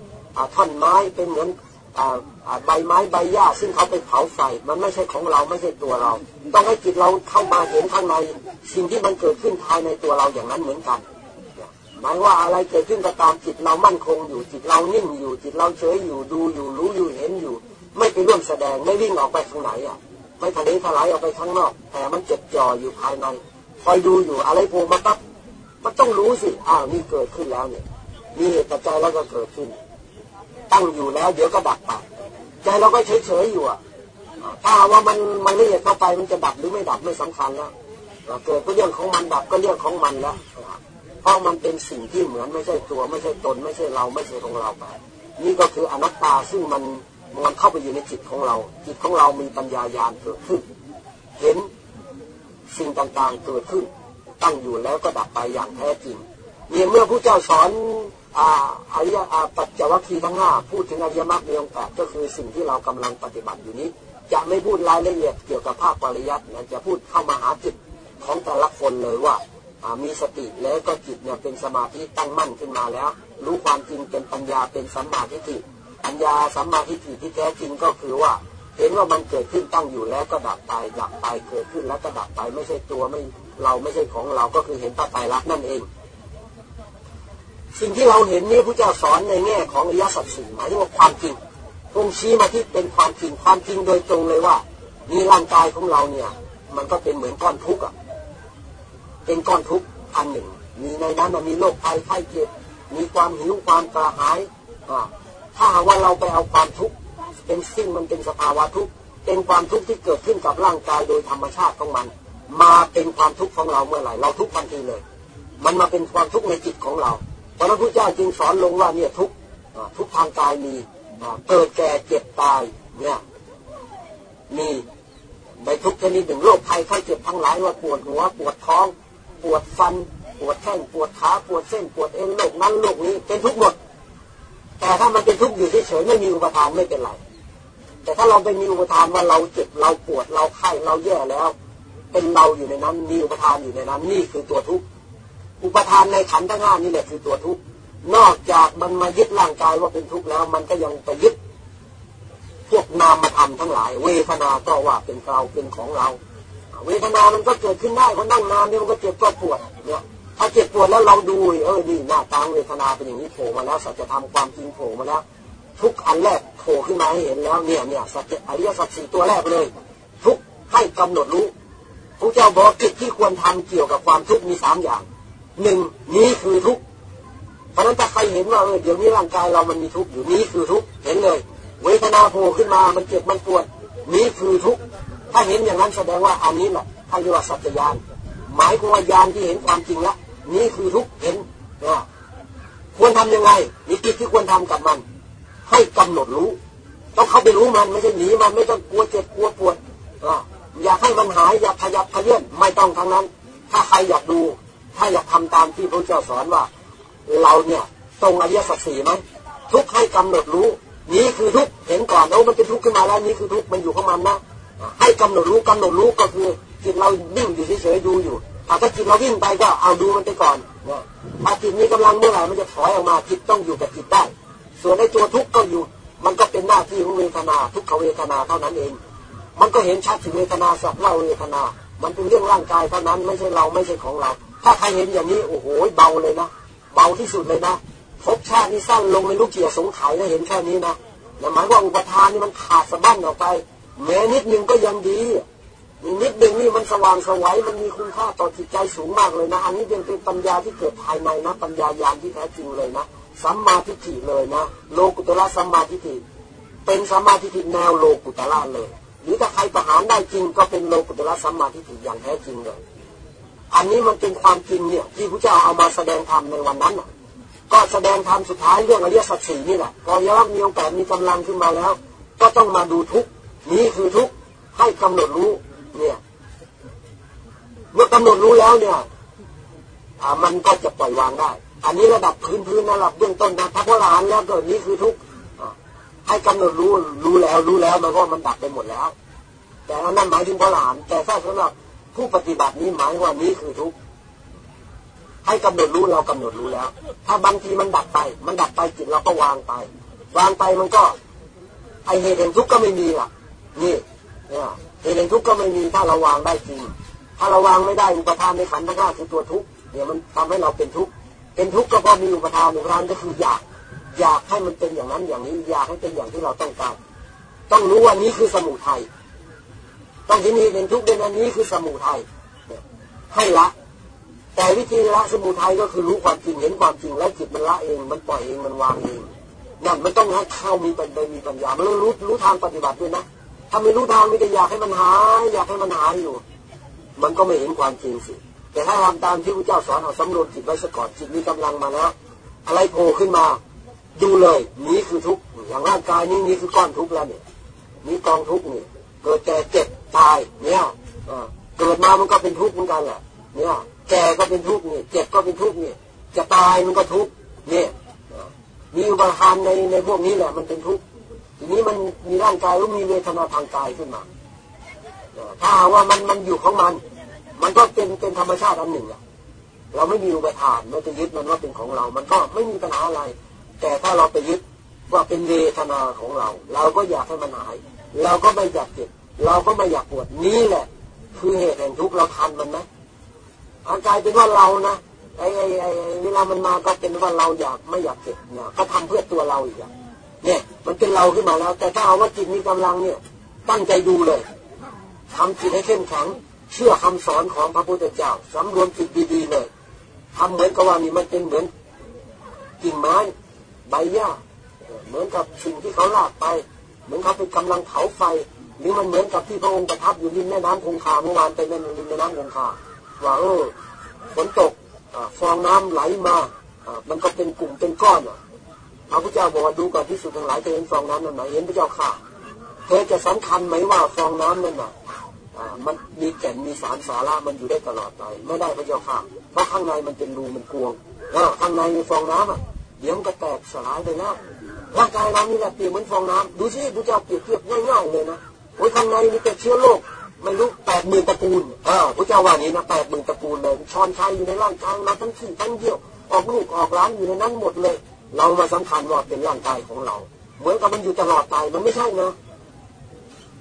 ท่อนไม้เป็นเหมือนใบไม้ใบหญ้าซึ่งเขาไปเผาไฟมันไม่ใช่ของเราไม่ใช่ตัวเรา ต้องให้จิตเราเข้ามาเห็นข้างในสิ่งที่มันเกิดขึ้นภายในตัวเราอย่างนั้นเหมือนกันหมายว่าอะไรเกิดขึ้นก็ตามจิตเรามั่นคงอยู่จิตเรานิ่งอยู่ จิตเราเฉยอยู่ดูอยู่รู้อยู่เห็นอยู่ ไม่ไปร่วมแสดงไม่วิ่งออกไปข้างไหนอะไม่ทะเลทลายออกไปข้างนอก แต่มันเจ็บจ่ออยู่ภายใน คอยดูอยู่อะไรโผล่มาปั๊บมันต้องรู้สิอ้าวนี่เกิดขึ้นแล้วเนี่ยมีเหตุปัจจัยแล้วก็เกิดขึ้น ตั้งอยู่แล้วเดี๋ยวก็ดับไปใจเราก็เฉยเฉยอยู่อะถ้าว่ามันมันละเอียดเข้าไปมันจะดับหรือไม่ดับไม่สำคัญแล้วเกิดก็เรื่องของมันดับก็เรื่องของมันแล้วเพราะมันเป็นสิ่งที่เหมือนไม่ใช่ตัว ไม่ใช่ตน ไม่ใช่เราไม่ใช่ของเราไปนี่ก็คืออนัตตาซึ่งมันมันเข้าไปอยู่ในจิตของเรา จิตของเรามีปัญญายาณเกิดขึ้น เห็น สิ่งต่างๆเกิดขึ้น ตั้งอยู่แล้วก็ดับไปอย่างแท้จริงเนี่ยเมื่อผู้เจ้าสอนอาอริยปัจจวัคคีทั้งห้าพูดถึงอริยมรรคมีองค์แปดก็คือสิ่งที่เรากำลังปฏิบัติอยู่นี้ จะไม่พูดรายละเอียดเกี่ยวกับภาคปริยัตินะจะพูดเข้ามาหาจิตของแต่ละคนเลยว่ามีสติแล้วก็จิตเนี่ยเป็นสมาธิตั้งมั่นขึ้นมาแล้ว รู้ความจริงเป็นปัญญาเป็นสัมมาทิฏฐิปัญญาสัมมาทิฏฐิที่แท้จริงก็คือว่า เห็นว่ามันเกิดขึ้นตั้งอยู่แล้วก็ดับไปดับไปเกิดขึ้นแล้วก็ดับไปไม่ใช่ตัวไม่เราไม่ใช่ของเราก็คือเห็นพระไตรลักษณ์นั่นเอง สิ่งที่เราเห็นนี้พระเจ้าสอนในแง่ของอริยสัจสี่หมายถึงว่าความจริงพงชี้มาที่เป็นความจริงความจริงโดยตรงเลยว่ามีร่างกายของเราเนี่ย มันก็เป็นเหมือนก้อนทุกข์อะเป็นก้อนทุกข์อันหนึ่ง มีในนั้นมันมีโรคภัยไข้เจ็บมีความหิวความกระหายถ้าหาว่าเราไปเอาความทุกข์ เป็นสิ่งมันเป็นสภาวะทุกข์เป็นความทุกข์ที่เกิดขึ้นกับร่างกายโดยธรรมชาติของมัน มาเป็นความทุกข์ของเราเมื่อไหร่เราทุกข์ทันทีเลย มันมาเป็นความทุกข์ในจิตของเราพระนั้นพระเจ้าจึงสอนลงว่าเนี่ยทุกทุกทางกายมีเกิดแก่เจ็บตายเนี่ยมีในทุกชนิดหนึ่งโรคภัยไข้เจ็บทั้งหลายว่าปวดหัวปวดท้อง ปวดฟัน ปวดแข้งปวดขาปวดเส้นปวดเอ็นโรคนั้นโรคนี้เป็นทุกหมด แต่ถ้ามันเป็นทุกอยู่เฉยๆไม่มีอุปทานไม่เป็นไร แต่ถ้าเราไปมีอุปทานว่าเราเจ็บเราปวดเราไข้เราแย่แล้ว เป็นเราอยู่ในนั้นมีอุปทานอยู่ในนั้นนี่คือตัวทุกข์อุปทานในขันธ์ทั้งห้านี่แหละคือตัวทุกข์นอกจากมันมายึดร่างกายว่าเป็นทุกข์แล้ว มันก็ยังไปยึดพวกนามธรรมทั้งหลาย เวทนาก็ว่าเป็นเราเป็นของเรา เวทนามันก็เกิดขึ้นได้เพราะนั่งนานเนี่ยมันก็เจ็บก็ปวดเนี่ยถ้าเจ็บปวดแล้วเราดูเออนี่หน้าตาเวทนาเป็นอย่างนี้โผล่มาแล้วสัจธรรมความจริงโผล่มาแล้ว ทุกอันแรกโผล่ขึ้นมาให้เห็นแล้วเนี่ยเนี่ยสัจอริยสัจสี่ตัวแรกเลย ทุกให้กำหนดรู้พระเจ้าบอกกิจที่ควรทำเกี่ยวกับความทุกข์มีสามอย่างหนึ่งนี้คือทุกข์เพราะนั้นถ้าใครเห็นว่าเออเดี๋ยวนี้ร่างกายเรามันมีทุกข์อยู่นี้คือทุกข์เห็นเลย เวทนาโผล่ขึ้นมามันเจ็บมันปวดนี้คือทุกข์ถ้าเห็นอย่างนั้นแสดงว่าอันนี้แหละท่านเรียกว่าสัจญานหมายความว่ายานที่เห็นความจริงแล้วนี่คือทุกเห็นนะควรทํำยังไงมีกิจที่ควรทำกับมัน ให้กำหนดรู้ ต้องเข้าไปรู้มันไม่ใช่หนีมันไม่ต้องกลัวเจ็บกลัวปวดอย่าให้มันหายอย่ากขยับขยื่นไม่ต้องทางนั้น ถ้าใครอยากดู ถ้าอยากทำตามที่พระเจ้าสอนว่า เราเนี่ยตรงอริยสัจสี่ไหมทุกให้กำหนดรู้ นี่คือทุกเห็นก่อนแล้วมันเป็นทุกขึ้นมาแล้วนี่คือทุกมันอยู่ของมันนะให้กำหนดรู้กำหนดรู้ก็คือจิตเราวิ่งอยู่เฉยๆดูอยู่ถ้าจิตเราวิ่งไปก็เอาดูมันไปก่อนนะถ้าจิตมีกำลังเมื่อไหร่มันจะถอยออกมาจิตต้องอยู่กับจิตได้ ส่วนในตัวทุกข์ก็อยู่ มันก็เป็นหน้าที่ของเวทนาทุกขเวทนาเท่านั้นเอง มันก็เห็นชัดถึงเวทนาสัตว์เล่าเวทนา มันเป็นเรื่องร่างกายเท่านั้นไม่ใช่เราไม่ใช่ของเรา ถ้าใครเห็นอย่างนี้โอ้โหเบาเลยนะเบาที่สุดเลยนะภพชาตินี้สั้นลงไม่รู้เกี่ยวสงไข่แล้เห็นแค่นี้นะหมายว่าอุปทานนี่มันขาดสะบั้นออกไป แม้นิดนึงก็ยังดีนิดนึงนี่มันสว่างสวัยมันมีคุณค่าต่อจิตใจสูงมากเลยนะ อันนี้ยังเป็นปัญญาที่เกิดภายในนะ ปัญญายานที่แท้จริงเลยนะ สัมมาทิฏฐิเลยนะโลกุตระสัมมาทิฏฐิเป็นสัมมาทิฏฐิแนวโลกุตระเลย หรือถ้าใครประหารได้จริงก็เป็นโลกุตระสัมมาทิฏฐิอย่างแท้จริงเลย อันนี้มันเป็นความจริงเนี่ยที่พระเจ้าเอามาแสดงธรรมในวันนั้นก็แสดงธรรมสุดท้ายเรื่องอริยสัจสี่นี่แหละพอยอดมีองค์แปดมีกำลังขึ้นมาแล้ว ก็ต้องมาดูทุกนี้คือทุกให้กำหนดรู้เนี่ยเมื่อกำหนดรู้แล้วเนี่ยมันก็จะปล่อยวางได้ อันนี้ระดับพื้นพื้นระดับเบื้องต้นนะถ้าพระหลานแล้วก็นี้คือทุกให้กำหนดรู้รู้แล้วรู้แล้วมันก็มันดับไปหมดแล้ว แต่นั่นหมายถึงพระหลานแต่ถ้าสำหรับผู้ปฏิบัตินี้หมายว่านี้คือทุกให้กำหนดรู้เรากำหนดรู้แล้ว ถ้าบางทีมันดับไป มันดับไปจิตเราก็วางไป วางไปมันก็ ไอเหตุแห่งทุกข์ก็ไม่มีล่ะ นี่เนี่ยเหตุแห่งทุกข์ก็ไม่มีถ้าเราวางได้จริง ถ้าเราวางไม่ได้อุปทานในขันธ์ทั้งห้าคือตัวทุกข์เนี่ยมันทำให้เราเป็นทุกข์ เป็นทุกข์ก็เพราะมีอุปทานอุปทานก็คืออยาก อยากให้มันเป็นอย่างนั้นอย่างนี้อยากให้เป็นอย่างที่เราต้องการ ต้องรู้ว่านี้คือสมุทัยต้องที่นี่เป็นทุกข์เป็นอันนี้คือสมุทัยให้ละแต่วิธีละสมุทัยก็คือรู้ความจริงเห็นความจริงแล้วจิตมันละเอง มันปล่อยเองมันวางเองนั่นมันต้องให้เข้ามีปัญญามีปัญญามันรู้รู้ทางปฏิบัติด้วยนะถ้าไม่รู้ทางมีแต่อยากให้มันหายอยากให้มันหายอยู่ มันก็ไม่เห็นความจริงสิ แต่ถ้าทำตามที่พระเจ้าสอนเอาสำรวจจิตไว้สก่อนจิตมีกำลังมาแล้วอะไรโผล่ขึ้นมาดูเลยนี้คือทุกข์อย่างร่างกายนี้นี้คือก้อนทุกข์แล้วเนี่ยนี้กองทุกข์นี่เกิดแก่เจ็บตายเนี่ยเกิดมามันก็เป็นทุกข์เหมือนกันแหละเนี่ยแก่ก็เป็นทุกข์นี่เจ็บก็เป็นทุกข์นี่จะตายมันก็ทุกข์เนี่ยมีอุปทานในในพวกนี้แหละมันเป็นทุกข์ทีนี้มันมีร่างกายแล้วมีเวทนาทางกายขึ้นมาถ้าว่ามันมันอยู่ของมัน มันก็เป็นเป็นธรรมชาติอันหนึ่งอะเราไม่มีอุปทานไม่ไปยึดมันว่าเป็นของเรา มันก็ไม่มีปัญหาอะไร แต่ถ้าเราไปยึดว่าเป็นเวทนาของเรา เราก็อยากให้มันหาย เราก็ไม่อยากเจ็บเราก็ไม่อยากปวดนี้แหละ คือเหตุแห่งทุกข์เราทันมันไหมอาการเป็นว่าเรานะไอ้ไอ้ไอ้เวลามันมาก็เป็นว่าเราอยากไม่อยากเก็บเนี่ยก็ทำเพื่อตัวเราอีกเนี่ย มันเป็นเราขึ้นมาแล้ว แต่ถ้าเอาว่าจิตมีกำลังเนี่ย ตั้งใจดูเลยทำจิตให้เข้มแข็ง เชื่อคำสอนของพระพุทธเจ้าสำรวมจิตดีๆเลยทำเหมือนกับว่านี่มันเป็นเหมือนกิ่งไม้ใบหญ้าเหมือนกับสิ่งที่เขาลากไป เหมือนเขาเป็นกำลังเผาไฟหรือมันเหมือนกับที่พระองค์ประทับอยู่ริมแม่น้ำคงคาเมื่อวานไปในริมแม่น้ำคงคาว่าเออฝนตกฟองน้ำไหลมามันก็เป็นกลุ่มเป็นก้อนพระพุทธเจ้าบอกว่าดูก่อนที่สุดทั้งหลายเธอเห็นฟองน้ำนั่นไหมเห็นพระเจ้าค่ะเธอจะสำคัญไหมว่าฟองน้ำนั่นน่ะ มันมีแก่นมีสารสาระมันอยู่ได้ตลอดไปไม่ได้พระเจ้าค่ะ เพราะข้างในมันเป็นรูมันกวงแล้วข้างในมีฟองน้ำอะเดี๋ยวมันก็แตกสลายไปแล้วร่างกายเรานี่แหละเปรียบเหมือนฟองน้ำดูสิพระเจ้าเปรียบเทียบง่ายๆเลยนะโอ้ยข้างในมีแต่เชื้อโรคไม่รู้แปดหมื่นตระกูลอ้าวพระเจ้าว่านี้นะแปดหมื่นตระกูลเลยช้อนชัยอยู่ในร่างกายมาทั้งขี้ทั้งเยี่ยวออกลูกออกล้านอยู่ในนั้นหมดเลย เรามาสำคัญว่าเป็นร่างกายของเรา เหมือนกับมันอยู่ตลอดไปมันไม่ใช่นะ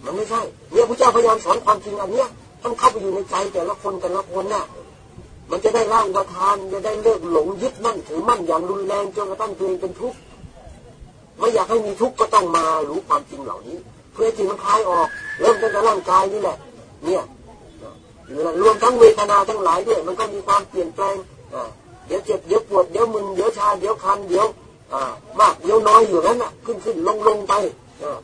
มันไม่ใช่เนี่ยพระเจ้าพยายามสอนความจริงอันเนี้ยต้องเข้าไปอยู่ในใจแต่ละคนแต่ละคนน่ะมันจะได้ร่างประทานจะได้เลิกหลงยึดมั่นถือมั่นอย่างรุนแรงจนกระทั่งตัวเองเป็นทุกข์ไม่อยากให้มีทุกข์ก็ต้องมารู้ความจริงเหล่านี้ เพื่อที่มันคลายออกเริ่มตั้งแต่ร่างกายนี่แหละ เนี่ยรวมทั้งเวทนาทั้งหลายด้วยมันก็มีความเปลี่ยนแปลงเดี๋ยวเจ็บเดี๋ยวปวดเดี๋ยวมึนเดี๋ยวชาเดี๋ยวคันเดี๋ยวมากเดี๋ยวน้อยอยู่นั้นอะ ขึ้นขึ้นลงลงไป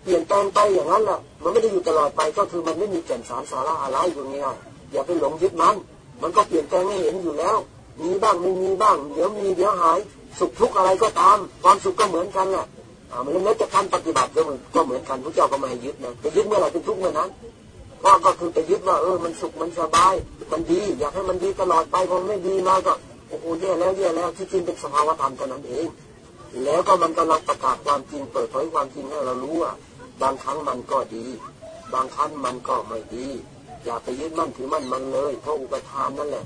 เปลี่ยนแปลงไปอย่างนั้นแหละ มันไม่ได้อยู่ตลอดไปก็คือมันไม่มีแก่นสารสาระอะไรอยู่เงี้ยอย่าไปหลงยึดมัน มันก็เปลี่ยนแปลงให้เห็นอยู่แล้ว มีบ้างไม่มีบ้าง เดี๋ยวมีเดี๋ยวหาย สุขทุกข์อะไรก็ตาม ความสุขก็เหมือนกันแหละอ่ามันแล้วจะการปฏิบัติก็เหมือนก็เหมือนกันพระเจ้าก็ไม่ให้ยึดนะจะยึดเมื่อไหร่เป็นทุกข์เมื่อนั้นเพราก็คือไปยึดว่าเออมันสุขมันสบาย มันดี อยากให้มันดีตลอดไปพอไม่ดีมาก็โอ้โหแย่แล้วแย่แล้วที่จริงเป็นสภาวะธรรมเท่านั้นเอง แล้วก็มันกำลังประกาศความจริงเปิดเผยความจริงให้เรารู้ว่า บางครั้งมันก็ดี บางครั้งมันก็ไม่ดี อย่าไปยึดมั่นถือมั่นมันเลยเพราะอุปทานนั่นแหละ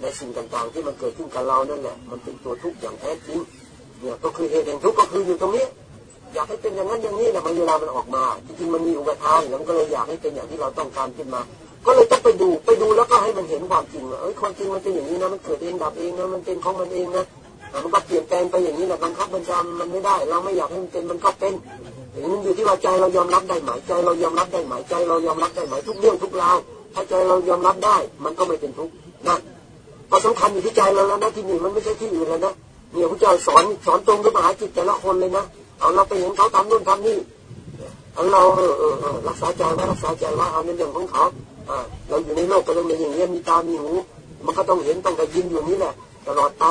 ในสิ่งต่างๆที่มันเกิดขึ้นกับเรานั่นแหละ มันเป็นตัวทุกข์อย่างแท้จริงเนี่ยก็คือเหตุแห่งทุกข์ก็คืออยู่ตรงนี้ อยากให้เป็นอย่างนั้นอย่างนี้แหละมันเวลามันออกมาจริงๆมันมีอุปทานแล้วก็เลยอยากให้เป็นอย่างที่เราต้องการขึ้นมา ก็เลยต้องไปดูไปดูแล้วก็ให้มันเห็นความจริงว่าเอ้ยความจริงมันเป็นอย่างนี้นะมันเกิดเองดับเองนะมันเป็นของมันเองนะมันก็เปลี่ยนแปลงไปอย่างนี้แหละบังคับบัญชามันไม่ได้ เราไม่อยากให้มันเป็นมันก็เป็น อย่างนี้อยู่ที่ว่าใจเรายอมรับได้ไหมใจเรายอมรับได้ไหมใจเรายอมรับได้ไหมทุกเรื่องทุกราวถ้าใจเรายอมรับได้ มันก็ไม่เป็นทุกข์นะก็สำคัญอยู่ที่ใจเราแล้วนะที่นี่มันไม่ใช่ที่อื่นแล้วนะเนี่ยพระเจ้าสอนสอนตรงขึ้นมหาจิตแต่ละคนเลยนะเอาเราไปเห็นเขาทำนู่นทำนี่เอาเราเออเออเออรักษาใจไว้รักษาใจว่าเอาในเรื่องของเขาเราอยู่ในโลกก็ต้องเป็นอย่างนี้มีตา มีหู มันก็ต้องเห็นต้องได้ยินอยู่นี้แหละตลอดไป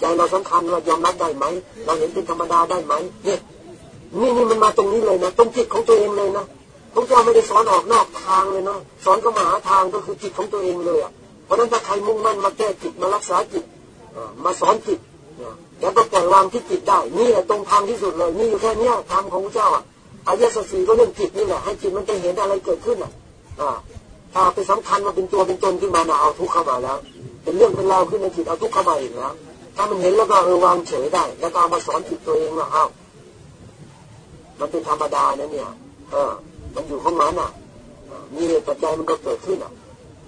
ใจเราสำคัญเรายอมรับได้ไหม เราเห็นเป็นธรรมดาได้ไหมเนี่ย นี่นี่มันมาตรงนี้เลยนะตรงจิตของตัวเองเลยนะพระเจ้าไม่ได้สอนออกนอกทางเลยนะสอนก็มาหาทางก็คือจิตของตัวเองเลยอะเพราะนั้นถ้าใครมุ่งมั่นมาแก้จิตมารักษาจิตมาสอนจิตแล้วก็ปล่อยวางที่จิตได้นี่แหละตรงทางที่สุดเลยนี่อยู่แค่นี้ทางของพระเจ้าอะอายะสสีก็เรื่องจิตนี่แหละให้จิตมันไปเห็นอะไรเกิดขึ้นอะถ้าไปสำคัญมาเป็นตัวเป็นตนขึ้นมาเอาทุกข์เข้ามาแล้ว เป็นเรื่องเป็นราวขึ้นในจิตเอาทุกข์เข้ามาอีกแล้วถ้ามันเห็นแล้วก็เออวางเฉยได้ แล้วก็เอามาสอนจิตตัวเองว่าเอา มันเป็นธรรมดานะเนี่ยเออมันอยู่ข้างนั้นอะมีเหตุปัจจัยมันก็เกิดขึ้นอะ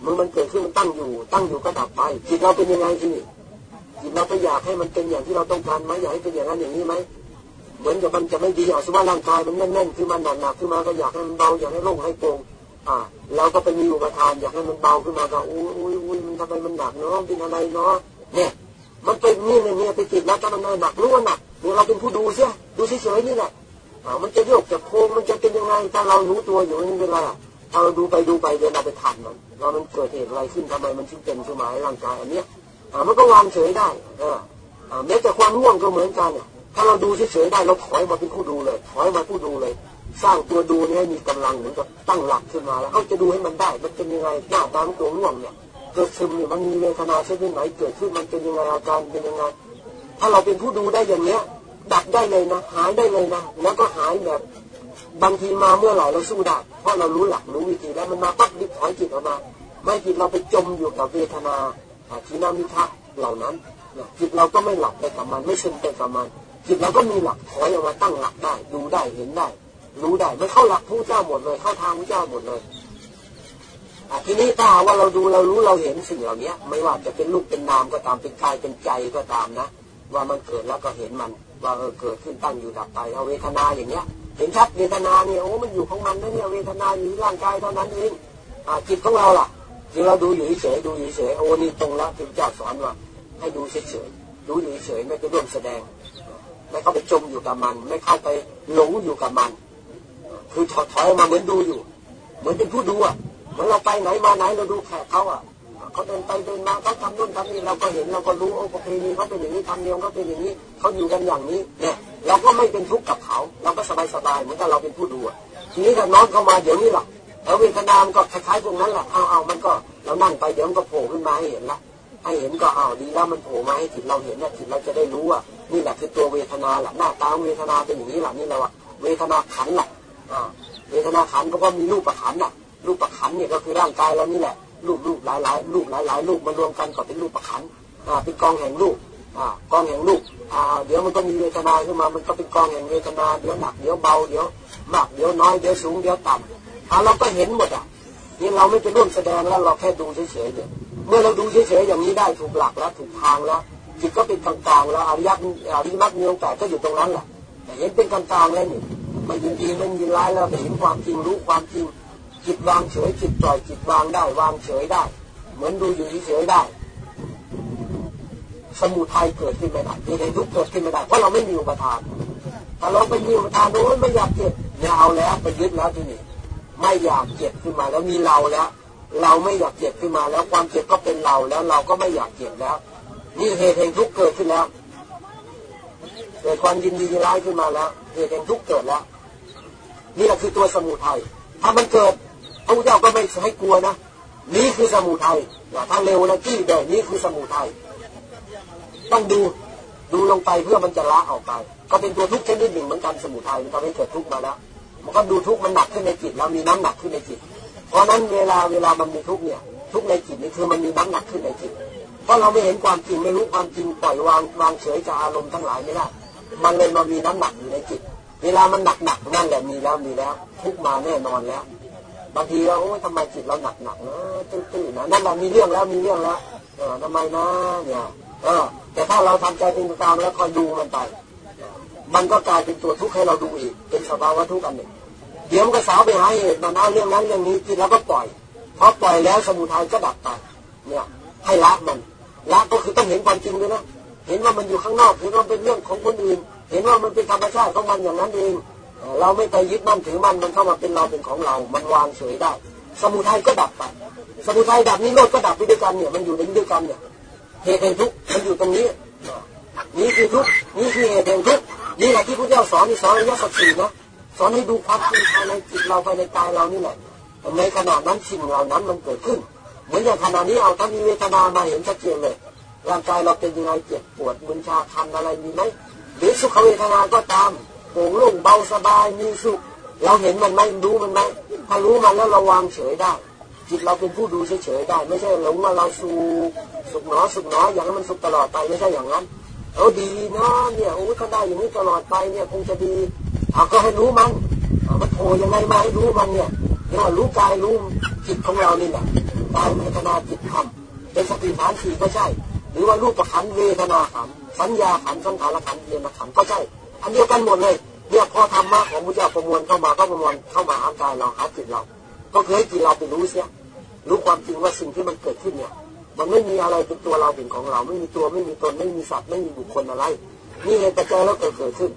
มันมันเกิดขึ้นมันตั้งอยู่ ตั้งอยู่ก็ดับไปจิตเราเป็นยังไงที่จิตเราไปอยากให้มันเป็นอย่างที่เราต้องการไหมอยากให้เป็นอย่างนั้นอย่างนี้ไหมเหมือนกับมันจะไม่ดีอะสมมติร่างกายมันแน่นๆขึ้นมาหนักๆขึ้นมาก็อยากให้มันเบาอยากให้โล่งให้โปร่งอ่าเราก็ไปมีอุปทานอยากให้มันเบาขึ้นมาก็อุ้ยอุ้ยอุ้ยมันทำไมมันหนักเนาะเป็นอะไรเนาะเนี่ย มันเป็นนี่เนี่ยเนี่ยไปติดแล้วถ้ามันหนักรู้ว่าหนักเนี่ยเราเป็นผู้ดูเสียดูเฉยๆนี่แหละ มันจะโยกจะโค้งมันจะเป็นยังไงถ้าเรารู้ตัวอยู่นี่เป็นไรอะถ้าเราดูไปดูไปเดี๋ยวเราไปทันมันว่ามันเกิดเหตุอะไรขึ้นทำไมมันถึงเป็นขึ้นมาร่างกายอันเนี้ยอ่ามันก็วางเฉยได้อ่าแม้แต่ความง่วงก็เหมือนกันเนี่ยถ้าเราดูเฉยๆได้เราถอยมาเป็นผู้ดูเลย ถอยมาผู้ดูเลย สร้างตัวดูนี่ให้มีกำลังเหมือนกับตั้งหลักขึ้นมาแล้วเขาจะดูให้มันได้ มันเป็นยังไงหน้าตาตัวง่วงเนี่ยเกิดซึมเนี่ยมันมีเวทนาเช่นไหนเกิดขึ้นมันเป็นยังไงอาการเป็นยังไงถ้าเราเป็นผู้ดูได้อย่างเนี้ย ดับได้เลยนะหายได้เลยนะแล้วก็หายแบบบางทีมาเมื่อไหร่เราสู้ได้เพราะเรารู้หลักรู้วิธีแล้วมันมาปั๊บดิบถอยจิตออกมาไม่จิตเราไปจมอยู่กับเวทนาทีนามิทะเหล่านั้นจิตเราก็ไม่หลับไปกับมันไม่ซึมไปกับมัน จิตเราก็มีหลักถอยออกมาตั้งหลักได้ ดูได้เห็นได้ รู้ได้ไม่เข้าหลักผู้เจ้าหมดเลย เข้าทางผู้เจ้าหมดเลยทีนี้ถ้าว่าเราดูเรารู้เราเห็นสิ่งเหล่านี้ไม่ว่าจะเป็นรูปเป็นนามก็ตามเป็นกายเป็นใจก็ตามนะ ว่ามันเกิดแล้วก็เห็นมัน ว่าเออเกิดขึ้นตั้งอยู่ดับไปเอาเวทนาอย่างเนี้ย เห็นชัดเวทนาเนี่ยโอ้มันอยู่ของมันนะเนี่ยเวทนาอยู่ร่างกายเท่านั้นเองอ่าจิตของเราล่ะที่เราดูอยู่เฉยดูอยู่เฉยโอ้นี่ตรงล้วที่พระเจ้าสอนว่า ให้ดูเฉยดูอยู่เฉยไม่ไปร่วมแสดง ไม่เข้าไปจมอยู่กับมัน ไม่เข้าไปหลงอยู่กับมัน คือถอดถอยมาเหมือนดูอยู่ เหมือนเป็นผู้ดูอะเหมือนเราไปไหนมาไหนเราดูแขกเขาอะ เขาเดินไปเดินมาเขาทำนู่นทำนี่เราก็เห็นเราก็รู้โอ้ประเพณีเขาเป็นอย่างนี้ทำเดียวเขาเป็นอย่างนี้เขาอยู่กันอย่างนี้เนี่ยเราก็ไม่เป็นทุกข์กับเขา เราก็สบายสบายเหมือนกับเราเป็นผู้ดูอะทีนี้ถ้าน้องเข้ามาเดี๋ยวนี้หรอกแล้วเวทนามันก็คล้ายๆพวกนั้นแหละเอาเอามันก็เรานั่งไปเดี๋ยวมันก็โผล่ขึ้นมาให้เห็นละให้เห็นก็เอาดีแล้วมันโผล่มาให้จิตเราเห็นนะจิตเราจะได้รู้ว่านี่แหละคือตัวเวทนาแหละหน้าตาเวทนาเป็นอย่างนี้แหละนี่เราอะเวทนาขันแหละอ่าเวทนาขันก็เพราะมีรูปประขันน่ะรูปประขันเนี่ยก็คือร่างกายเรานี่แหละ รูปรูปหลายหลายรูปหลายหลายรูปมารวมกันก็เป็นรูปประขันอ่าเป็นกองแห่งรูปอ่ากองแห่งรูปอ่าเดี๋ยวมันก็มีเวทนาขึ้นมา มันก็เป็นกองแห่งเวทนา เดี๋ยวหนัก เดี๋ยวเบา เดี๋ยวมาก เดี๋ยวน้อย เดี๋ยวสูง เดี๋ยวต่ำอ่าเราก็เห็นหมดอะนี่เราไม่ไปร่วมแสดงแล้วเราแค่ดูเฉยๆเนี่ยเมื่อเราดูเฉยๆอย่างนี้ได้ถูกหลักแล้วถูกทางแล้วจิตก็เป็นกลางๆแล้วอริยมรรคอริยมรรคมีองค์แปดก็อยู่ตรงนั้นแหละแต่เห็นเป็นกลางๆแล้วนี่ไม่ยินดีไม่ยินร้ายแล้วเห็นความจริงรู้ความจริง จิตวางเฉยจิตปล่อยจิตวางได้วางเฉยได้ เหมือนดูอยู่เฉยได้ สมุทัยเกิดขึ้นไม่ได้มีในทุกเกิดขึ้นไม่ได้เพราะเราไม่มีอุปทานถ้าเราไปมีอุปทานโอ้ยไม่อยากเจ็บไม่เอาแล้วไปยึดแล้วที่นี่ไม่อยากเจ็บขึ้นมาแล้วมีเราแล้ว เราไม่อยากเจ็บขึ้นมาแล้วความเจ็บก็เป็นเราแล้วเราก็ไม่อยากเจ็บแล้วนี่เหตุแห่งทุกเกิดขึ้นแล้วเกิดความยินดีร้ายขึ้นมาแล้วเหตุแห่งทุกเกิดแล้ว นี่แหละคือตัวสมุทัยถ้ามันเกิด พระพุทธเจ้าก็ไม่ให้กลัวนะ นี่คือสมุทัยถ้าเร็วนะที่เดินนี่คือสมุทัยต้องดูดูลงไปเพื่อมันจะละออกไป ก็เป็นตัวทุกข์ชนิดหนึ่งเหมือนกันสมุทัยมันทำให้เกิดทุกข์มาแล้ว มันก็ดูทุกข์มันหนักขึ้นในจิตแล้วมีน้ำหนักขึ้นในจิต เพราะนั้นเวลาเวลามันมีทุกข์เนี่ย ทุกข์ในจิตนี่คือมันมีน้ำหนักขึ้นในจิต เพราะเราไม่เห็นความจริงไม่รู้ความจริงปล่อยวางวางเฉยจากอารมณ์ทั้งหลายไม่ได้ มันเลยมามีน้ำหนักอยู่ในจิต เวลามันหนักๆนั่นแหละมีแล้วมีแล้ว ทุกมาแน่นอนแล้ว บางทีเราโอ้ยทำไมจิตเราหนักๆนะตื้อๆนะนั่นแหละมีเรื่องแล้วมีเรื่องแล้วเออทำไมนะเนี่ยเออแต่ถ้าเราทำใจเป็นกลางแล้วคอยดูมันไป มันก็กลายเป็นตัวทุกข์ให้เราดูอีก เป็นสภาวะทุกข์อันหนึ่งเดี๋ยวมันก็สาวไปหาเหตุมันเอาเรื่องนั้นเรื่องนี้กินแล้วก็ปล่อยพอปล่อยแล้วสมุทัยก็ดับไปเนี่ยให้ละมันละก็คือต้องเห็นความจริงด้วยนะเห็นว่ามันอยู่ข้างนอกเห็นว่าเป็นเรื่องของคนอื่น เห็นว่ามันเป็นธรรมชาติของมันอย่างนั้นเอง เราไม่ไปยึดมั่นถือมั่นมันเข้ามาเป็นเราเป็นของเรา มันวางเฉยได้ สมุทัยก็ดับไป สมุทัยดับนิโรธก็ดับไปด้วยกันเนี่ย มันอยู่ในด้วยกันเนี่ย เหตุแห่งทุกข์มันอยู่ตรงนี้ นี่คือทุกข์นี่คือเหตุแห่งทุกข์นี่แหละที่พระเจ้าสอนที่สอนอริยสัจสี่นะสอนให้ดูความจริงภายในจิตเราภายในกายเรานี่แหละในขณะนั้นสิ่งเหล่านั้นมันเกิดขึ้น เหมือนอย่างขณะนี้เอาทั้งมีเวทนามาเห็นชัดเจนเลยร่างกายเราเป็นยังไงเจ็บปวดมึนชาคันอะไรมีไหมหรือสุขเวทนาก็ตาม โปร่งโล่งเบาสบายมีสุข เราเห็นมันไหมรู้มันไหมถ้ารู้มันแล้วเราวางเฉยได้ จิตเราเป็นผู้ดูเฉยๆได้ ไม่ใช่หลงว่าเราสุขสุขหนอสุขหนออย่างนั้นมันสุขตลอดไปไม่ใช่อย่างนั้นเออดีนะเนี่ยโอ้ถ้าได้อย่างนี้ตลอดไปเนี่ยคงจะดีเอาก็ให้รู้มันเอามาโทรยังไงมาให้รู้มันเนี่ยเนี่ยรู้กายรู้จิตของเรานี่แหละกายเวทนาจิตธรรมเป็นสติฐานสี่ก็ใช่ หรือว่ารูปประคันเวทนาขันสัญญาขันสังขารขันเยนขันก็ใช่ อันเดียวกันหมดเลยเนี่ยพอธรรมะของพระเจ้าประมวลเข้ามาก็ประมวลเข้ามาหากายเราหาจิตเรา ก็คือให้จิตเราไปรู้เสียรู้ความจริงว่าสิ่งที่มันเกิดขึ้นเนี่ย มันไม่มีอะไรเป็นตัวเราเป็นของเรา ไม่มีตัวไม่มีตนไม่มีสัตว์ไม่มีบุคคลอะไร นี่เหตุปัจจัยแล้วเกิดเกิดขึ้น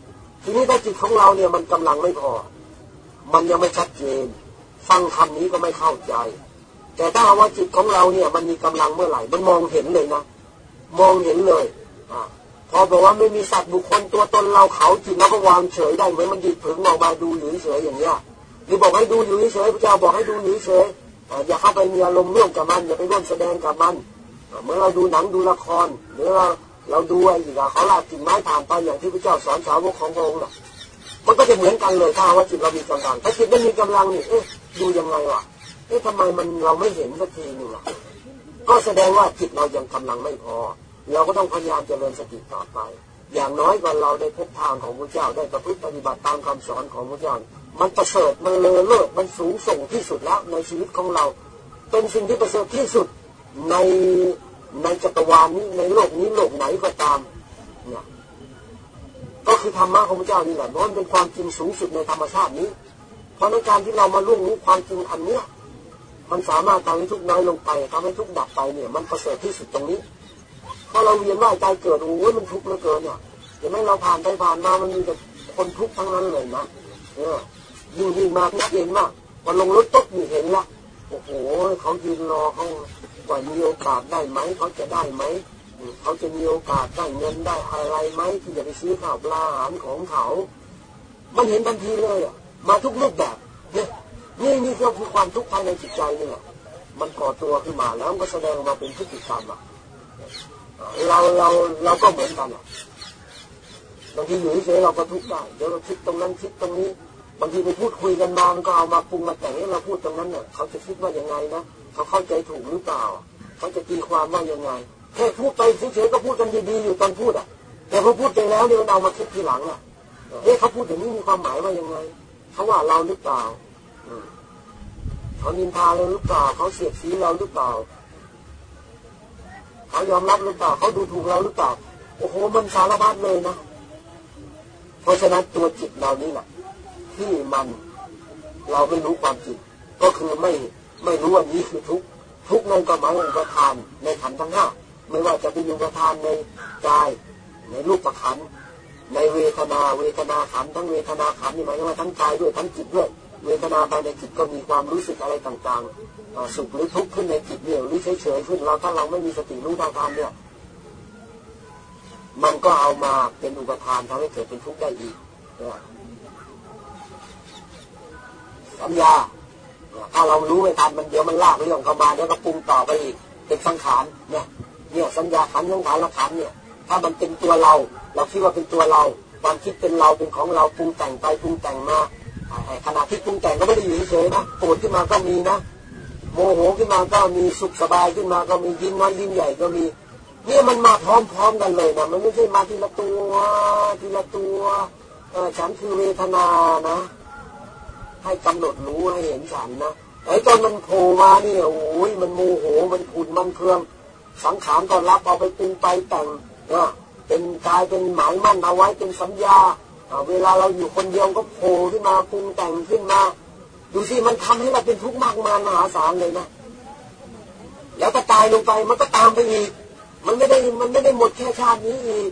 ทีนี้ถ้าจิตของเราเนี่ยมันกำลังไม่พอ มันยังไม่ชัดเจน ฟังคำนี้ก็ไม่เข้าใจ แต่ถ้าว่าจิตของเราเนี่ย มันมีกำลังเมื่อไหร่ มันมองเห็นเลยนะ มองเห็นเลย อ พอบอกว่าไม่มีสัตว์บุคคลตัวตนเราเขาจิตเราก็วางเฉยได้เหมือนมันดิบผึงออกมาดูหรือเฉยอย่างเงี้ยหรือบอกให้ดูหรือเฉยพระเจ้าบอกให้ดูหรือเฉยอย่าเข้าไปมีอารมณ์ร่วมกับมันอย่าไปร่วมแสดงกับมันเมื่อเราดูหนังดูละครหรือเราเราดูอะไรอีกเขาลากกิ่งไม้ผ่านไปอย่างที่พระเจ้าสอนสาวกของพระองค์มันก็จะเหมือนกันเลยถ้าว่าจิตเรามีกำลังถ้าจิตไม่มีกำลังนี่เอ๊ะดูยังไงวะเอ๊ะทำไมมันเราไม่เห็นสักทีหนึงล่ะก็แสดงว่าจิตเรายังกำลังไม่พอ เราก็ต้องพยายามเจริญสติต่อไป อย่างน้อยกว่าเราได้พบทางของพระเจ้าได้ประพฤติปฏิบัติตามคำสอนของพระเจ้า มันประเสริฐมันเลอเลิศมันสูงส่งที่สุดแล้วในชีวิตของเรา เป็นสิ่งที่ประเสริฐที่สุดในในจักรวาลนี้ในโลกนี้โลกไหนก็ตามเนี่ยก็คือธรรมะของพระเจ้านี่แหละเพราะมันเป็นความจริงสูงสุดในธรรมชาตินี้ เพราะในการที่เรามาล่วงรู้ความจริงอันเนี้ยมันสามารถทำให้ทุกน้อยลงไปทำให้ทุกดับไปเนี่ย มันประเสริฐที่สุดตรงนี้ พอเราเวียนว่ายใจเกิดโอ้ยมันทุกข์เหลือเกินเนี่ยเห็นไหมเราผ่านไปผ่านมามันมีแต่คนทุกข์ทั้งนั้นเลยนะเออยิ่งยิ่งมาทุกเย็นมากพอลงรถตุ๊บนี่เห็นละโอ้โหเขายืนรอเขาว่ามีโอกาสได้ไหมเขาจะได้ไหมเขาจะมีโอกาสได้เงินได้อะไรไหมที่จะไปซื้อข้าวปลาอาหารของเขา มันเห็นทันทีเลยอะมาทุกรูปแบบเนี่ยนี่นี่ก็คือความทุกข์ภายในจิตใจนี่แหละมันก่อตัวขึ้นมาแล้วก็แสดงมาเป็นพฤติกรรมอะ เราเราเราก็เหมือนกันบางทีอยู่เฉยเราก็ทุกข์ได้เดี๋ยวเราคิดตรงนั้นคิดตรงนี้ บางทีไปพูดคุยกันมามันก็เอามาปรุงมาแต่งให้เราพูดตรงนั้นเนี่ยเขาจะคิดว่ายังไงนะเขาเข้าใจถูกหรือเปล่า เขาจะตีความว่ายังไงแค่พูดไปเฉยๆก็พูดกันดีๆอยู่ตอนพูดอะ แต่พอพูดไปแล้วเนี่ยเอามาคิดทีหลังอะเฮ้เขาพูดอย่างนี้มีความหมายว่ายังไงเขาว่าเราหรือเปล่าเขานินทาเราหรือเปล่าเขาเสียดสีเราหรือเปล่า เขายอมรับหรือเปล่าเขาดูถูกเราหรือเปล่าโอ้โหมันสารพัดเลยนะเพราะฉะนั้นตัวจิตเรานี่แหละที่มันเราไม่รู้ความจริงก็คือไม่ไม่รู้ว่านี้คือทุกทุกนั่นก็หมายถึงประทานในขันทั้งห้าไม่ว่าจะเป็นอุปทานในกายในรูปประขันในเวทนาเวทนาขันทั้งเวทนาขันนี่หมายถึงว่าทั้งกายด้วยทั้งจิตด้วย เวทนาภายในจิตก็มีความรู้สึกอะไรต่างๆ สุขหรือทุกข์ขึ้นในจิตเนี่ยหรือเฉยๆขึ้นเราถ้าเราไม่มีสติรู้ทางธรรมเนี่ย มันก็เอามาเป็นอุปทานทำให้เกิดเป็นทุกข์ได้อีกสัญญาถ้าเรารู้ไม่ทันมันเดี๋ยวมันลากเรื่องเข้ามาเดี๋ยวก็ปรุงต่อไปอีกเป็นสังขารเนี่ยเนี่ยสัญญาขันสังขารละขันเนี่ย ถ้ามันเป็นตัวเรา เราคิดว่าเป็นตัวเรา ความคิดเป็นเราเป็นของเราปรุงแต่งไปปรุงแต่งมาขณะที่ปรุงแต่งก็ไม่ได้อยู่เฉยนะโกรธขึ้นมาก็มีนะ โมโหขึ้นมาก็มีสุขสบายขึ้นมาก็มียิ้มน้อยยิ้มใหญ่ก็มี เนี่ยมันมาพร้อมๆกันเลยนะมันไม่ใช่มาทีละตัวทีละตัวฉันคือเวทนานะ ให้กำหนดรู้ให้เห็นฉันนะไอ้ตอนมันโผล่มาเนี่ยโอ้ยมันโมโหมันขุนมันเครื่องสังขารก็รับเอาไปปรุงไปแต่งนะเป็นกายเป็นหมายมั่นเอาไว้เป็นสัญญา เวลาเราอยู่คนเดียวก็โผล่ขึ้นมาปรุงแต่งขึ้นมา ดูสิมันทำให้เราเป็นทุกข์มากมายมหาศาลเลยนะแล้วก็ตายลงไปมันก็ตามไปอีกมันไม่ได้มันไม่ได้หมดแค่ชาตินี้อีก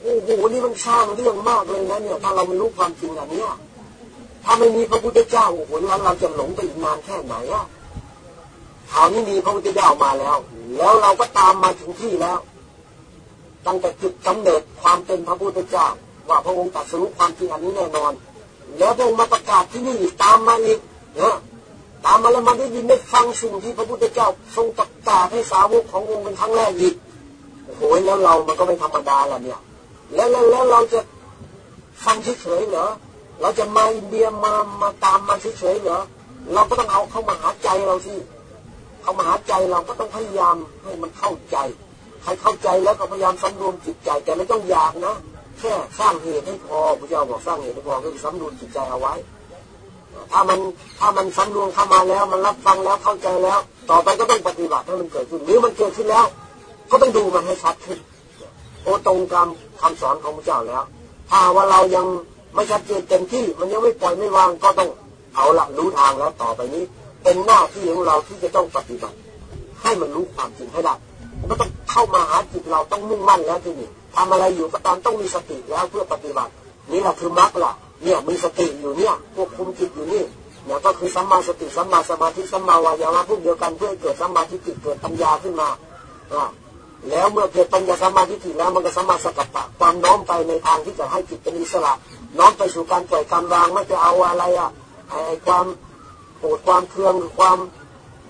โอ้โหนี่มันสร้างเรื่องมากเลยนะเนี่ยถ้าเราไม่รู้ความจริงอันนี้ถ้าไม่มีพระพุทธเจ้าโอ้โหแล้วเราจะหลงไปอีกนานแค่ไหนอะคราวนี้มีพระพุทธเจ้ามาแล้ว แล้วเราก็ตามมาถึงที่แล้ว ตั้งแต่จุดกำเนิดความเป็นพระพุทธเจ้า ว่าพระองค์ตรัสรู้ความจริงอันนี้แน่นอน แล้วพระองมาประกาศที่นี่ตามมาอีกนะตามมาแล้วมาได้ยินได้ฟังสิ่งที่พระพุทธเจ้าทรงประกาศให้สาวกขององค์เป็นครั้งแรกอีกโอ้โหแล้วเรามันก็ไม่ธรรมดาละเนี่ยแล้วแล้วแล้วเราจะฟังเฉยๆเหรอเราจะมาอินเดียมามาตามมาเฉยๆเหรอเราก็ต้องเอาเข้ามาหาใจเราสิเข้ามาหาใจเราก็ต้องพยายามให้มันเข้าใจ ใครเข้าใจแล้วก็พยายามสำรวมจิตใจแต่ไม่ต้องอยากนะ แค่สร้างเหตุให้พอพระเจ้าบอกสร้างเหตุให้พอก็คือสำรวมจิตใจเอาไว้ ถ้ามันถ้ามันสำรวมเข้ามาแล้ว มันรับฟังแล้วเข้าใจแล้ว ต่อไปก็ต้องปฏิบัติให้มันเกิดขึ้นหรือมันเกิดขึ้นแล้ว ก็ต้องดูมันให้ชัดขึ้นโอตรงตามคำสอนของพระเจ้าแล้ว ถ้าว่าเรายังไม่ชัดเจนเต็มที่ มันยังไม่ปล่อยไม่วางก็ต้องเอาละรู้ทางแล้วต่อไปนี้ เป็นหน้าที่ของเราที่จะต้องปฏิบัติ ให้มันรู้ความจริงให้ได้ก็ต้องเข้ามาหาจิตเราต้องมุ่งมั่นแล้วที่นี่ ทำอะไรอยู่ก็ตามต้องมีสติแล้วเพื่อปฏิบัติ นี่แหละคือมรรคล่ะ เนี่ยมีสติอยู่เนี่ยควบคุมจิตอยู่นี่เนี่ยก็คือสัมมาสติสัมมาสมาธิสัมมาวายามะพวกเดียวกันเพื่อเกิดสัมมาทิฏฐิเกิดปัญญาขึ้นมาอ่าแล้วเมื่อเกิดปัญญาสัมมาทิฏฐิแล้วมันก็สัมมาสกัปปะความน้อมไปในทางที่จะให้จิตเป็นอิสระ น้อมไปสู่การปล่อยการวางไม่จะเอาอะไรอะไอ้ความโกรธความเคืองความ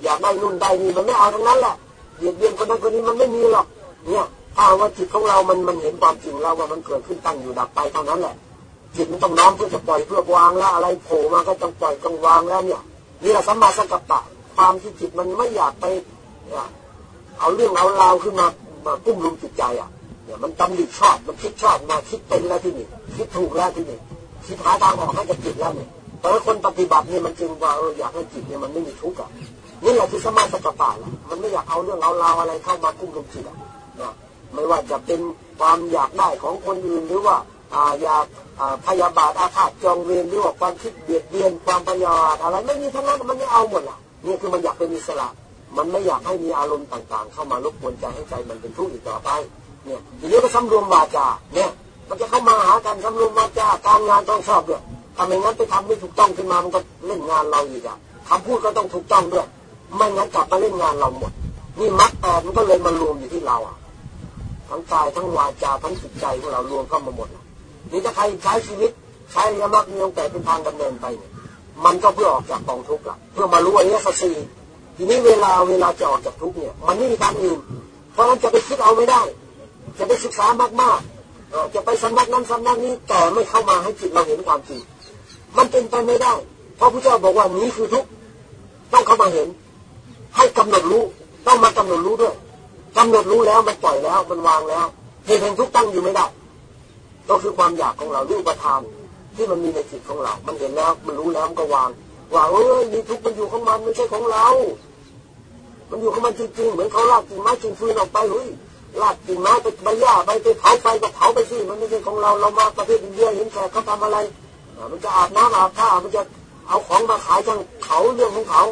อยากได้นุ่นได้นี่มันไม่เอาทั้งนั้นแหละเบียดเบียนคนนั้นคนนี้มันไม่มีหรอกเนี่ย ถ้าว่าจิตของเรามันมันเห็นความจริงเราว่ามันเกิดขึ้นตั้งอยู่ดับไปเท่านั้นแหละจิตมันต้องน้อมเพื่อจะปล่อยเพื่อวางแล้วอะไรโผล่มาก็ต้องปล่อยต้องวางแล้วเนี่ยนี่แหละสัมมาสังกัปปะความที่จิตมันไม่อยากไปเอาเรื่องเอาราวขึ้นมามากุ้มลุมจิตใจอะเนี่ยมันตำหนิชอบมันคิดชอบมาคิดเป็นแล้วที่นี่คิดถูกแล้วที่นี่คิดหาทางออกให้กับจิตแล้วเนี่ยแต่คนปฏิบัติเนี่ยมันจึงว่าอออยากให้จิตเนี่ยมันไม่มีทุกข์อะนี่แหละคือสมาสังกัปปะแหละมันไม่อยากเอาเรื่องเอาราวอะไรเข้ามากุ้มลุมจิตอะนะ ไม่ว่าจะเป็นความอยากได้ของคนอื่นหรือว่าอยากพยาบาทอาฆาตจองเวรหรือว่าความคิดเบียดเบียนความพยาบาทอะไรไม่มีทั้งนั้นมันไม่เอาหมดอะนี่คือมันอยากเป็นอิสระ มันไม่อยากให้มีอารมณ์ต่างๆ เข้ามารบกวนใจให้ใจมันเป็นทุกข์อีกต่อไปเนี่ยทีนี้ก็สำรวมวาจาเนี่ยมันจะเข้ามาหากันสำรวมวาจาการงานต้องชอบด้วยทำไมงั้นไปทำไม่ถูกต้องขึ้นมามันก็เล่นงานเราอีกอะคำพูดก็ต้องถูกต้องด้วยไม่งั้นกลับมาเล่นงานเราหมดนี่มัดแปดมันก็เลยมารวมอยู่ที่เราอะ ทั้งกายทั้งวาจาทั้งจิตใจของเรารวมเข้ามาหมดนี่ถ้าใครใช้ชีวิตใช้ยมักมีองแต่เป็นทางดำเนินไปเนี่ยมันก็เพื่อออกจากกองทุกข์ละเพื่อมารู้อริยสัจสี่ทีนี้เวลาเวลาจะออกจากทุกข์เนี่ย มันไม่มีทางอื่นเพราะนั้นจะไปคิดเอาไม่ได้ จะไปศึกษามากๆจะไปสำนักนั้นสำนักนี้แต่ไม่เข้ามาให้จิตเราเห็นความจริงมันเป็นไปไม่ได้ เพราะพระเจ้าบอกว่านี้คือทุกข์ต้องเข้ามาเห็น ให้กำหนดรู้ต้องมากำหนดรู้ด้วย กำหนดรู้แล้วมันปล่อยแล้วมันวางแล้วเหตุแห่งทุกตั้งอยู่ไม่ได้ก็คือความอยากของเรารูปธรรมที่มันมีในจิตของเรา มันเห็นแล้วมันรู้แล้วมันก็วางว่าเอ้ยมีทุกมันอยู่ของมันไม่ใช่ของเรา มันอยู่ของมันจริงๆเหมือนเขาลากกิ่งไม้กิ่งฟืนออกไปเฮ้ยลากกิ่งไม้ไปใบหญ้าไปไปเผาไฟก็เผาไปสิมันไม่ใช่ของเราเรามาประเทศอินเดียเห็นแขกเขาทำอะไร มันจะอาบน้ำอาบผ้ามันจะเอาของมาขายทางเขาเรื่องของเขา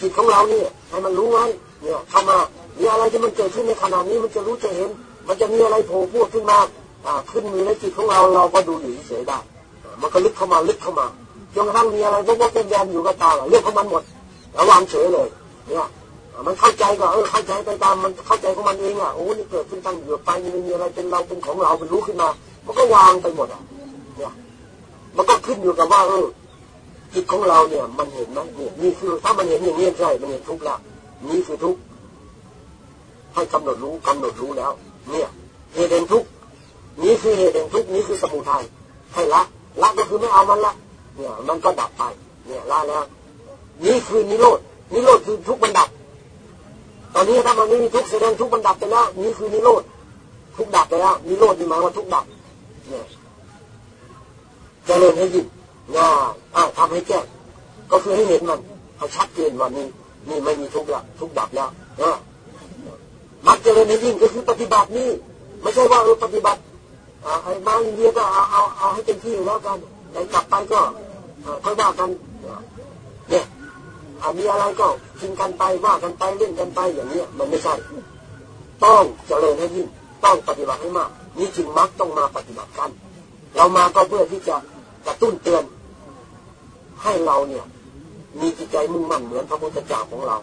จิตของเราเนี่ยให้มันรู้ไว้เนี่ยเข้ามา มีอะไรที่มันเกิดขึ้นในขณะนี้มันจะรู้จะเห็น มันจะมีอะไรโผล่พูดขึ้นมาขึ้นมีในจิตของเราเราก็ดูอยู่เฉยได้ มันก็ลึกเข้ามาลึกเข้ามาจนกระทั่งมีอะไรพวกว่าเป็นแดนอยู่ก็ตาเรื่องของมันหมดระววางเฉยเลยเนี่ยมันเข้าใจก็เออเข้าใจไปตามมันเข้าใจของมันเองอะโอ้นี่เกิดขึ้นตั้งอยู่ไปมันมีอะไรเป็นเราเป็นของเราเป็นรู้ขึ้นมา มันก็วางไปหมดอะเนี่ยมันก็ขึ้นอยู่กับว่าเออจิตของเราเนี่ย มันเห็นไหมเนี่ยนี่คือถ้ามันเห็นอย่างนี้ใช่มันเห็นทุกข์ล้วนี่คือทุกข์ ให้กำหนดรู้กำหนดรู้แล้ว เนี่ยเหตุแห่งทุกนี่คือเหตุแห่งทุกนี่คือสมุทัยให้ละละก็คือไม่เอามันละเนี่ยมันก็ดับไป เนี่ยละแล้วนี่คือนิโรธนิโรธคือทุกข์มันดับ ตอนนี้ถ้ามันไม่มีทุกแสดงทุกข์มันดับไปแล้วนี่คือนิโรธทุกดับไปแล้วนิโรธนี่หมายว่าทุกดับ เนี่ยจะเริญให้ยิ่งง่าอ้าวทำให้แจ้ก็คือให้เห็นมันให้ชัดเจนว่านี่นี่ไม่มีทุกข์ละทุกดับแล้วเออมักเจริญให้ยิ่งก็คือปฏิบัตินี่ไม่ใช่ว่าเออปฏิบัติไอ้มาอินเดียก็เอาเอาเอาให้เต็มที่แล้วกันแต่กลับไปก็ค่อยว่ากันเนี่ยมีอะไรก็กินกันไปว่ากันไปเล่นกันไปอย่างนี้มันไม่ใช่ต้องเจริญให้ยิ่งต้องปฏิบัติให้มากนี่จึงมักต้องมาปฏิบัติกัน เรามาก็เพื่อที่จะกระตุ้นเตือนให้เราเนี่ย มีจิตใจมุ่งมั่นเหมือนพระพุทธเจ้าของเรา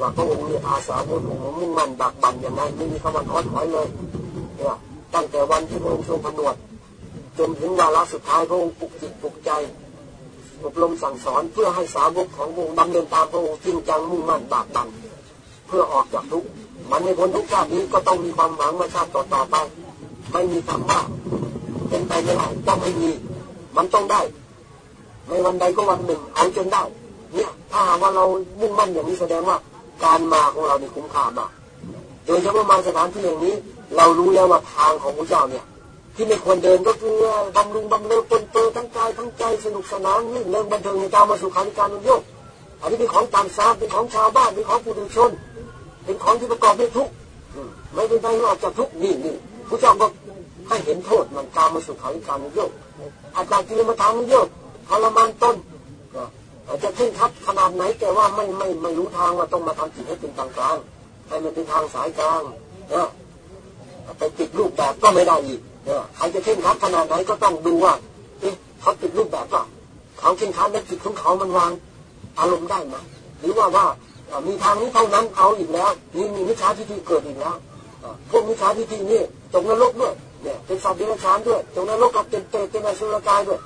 ว่าพระองค์เนี่ยอาสาบุญของมุ่งมั่นดักบันอย่างไรไม่มีคำว่าท้อถอยเลยเนี่ยตั้งแต่วันที่พระองค์ทรงผนวด จนถึงวาระสุดท้ายพระองค์ปลุกจิตปลุกใจอบรมสั่งสอนเพื่อให้สาวกของพระองค์ดำเนินตามพระองค์จริงจังมุ่งมั่นดักบันเพื่อออกจากทุกข์มันในพ้นทุกชาตินี้ก็ต้องมีความหวังมาชาติต่อๆไป ไม่มีคำว่าเป็นไปไม่ได้ต้องไม่มี มันต้องได้ ในวันใดก็วันหนึ่งเอาจนได้ เนี่ย ถ้าว่าเรามุ่งมั่นอย่างนี้แสดงว่า การมาของเราในคุ้มค่ามากโดยเฉพาะมาสถานที่อย่างนี้ เรารู้แล้วว่าทางของพระเจ้าเนี่ย ที่ไม่ควรเดินก็คือบำรุงบำเรอปนเปื้อทั้งกายทั้งใจสนุกสนานนี่เรื่องบันเทิงในการมาสู่ขาริการนุโยกอันนี้เป็นของตามซาเป็นของชาวบ้านเป็นของผู้ดุชน เป็นของที่ประกอบด้วยทุกไม่เป็นไปออกจากทุกนี่นี่พระเจ้าก็ให้เห็นโทษมันการมาสู่ขาริการนุโยกอาจารย์กิเลมาทางนุโยกทรมานต้น อาจจะเข่งคัดขนาดไหนแต่ว่าไม่ไม่ไม่รู้ทางว่าต้องมาทำจิตให้เป็นกลางกลางให้มันเป็นทางสายกลางนะไปติดรูปแบบก็ไม่ได้อีกเนี่ยใครจะเข่งคัดขนาดไหนก็ต้องดูว่าเอ๊ะเขาติดรูปแบบก็เขาเข่งคัดในจิตของเขามันวางอารมณ์ได้ไหมหรือว่าว่ามีทางนี้เท่านั้นเอาอีกแล้วนี่มีมิจฉาทิฏฐิเกิดอีกแล้วพวกมิจฉาทิฏฐินี่ตกนรกด้วยเนี่ยเป็นสัตว์เดรัจฉานด้วยตกนรกกับเป็นเตเป็นอสุรกายด้วย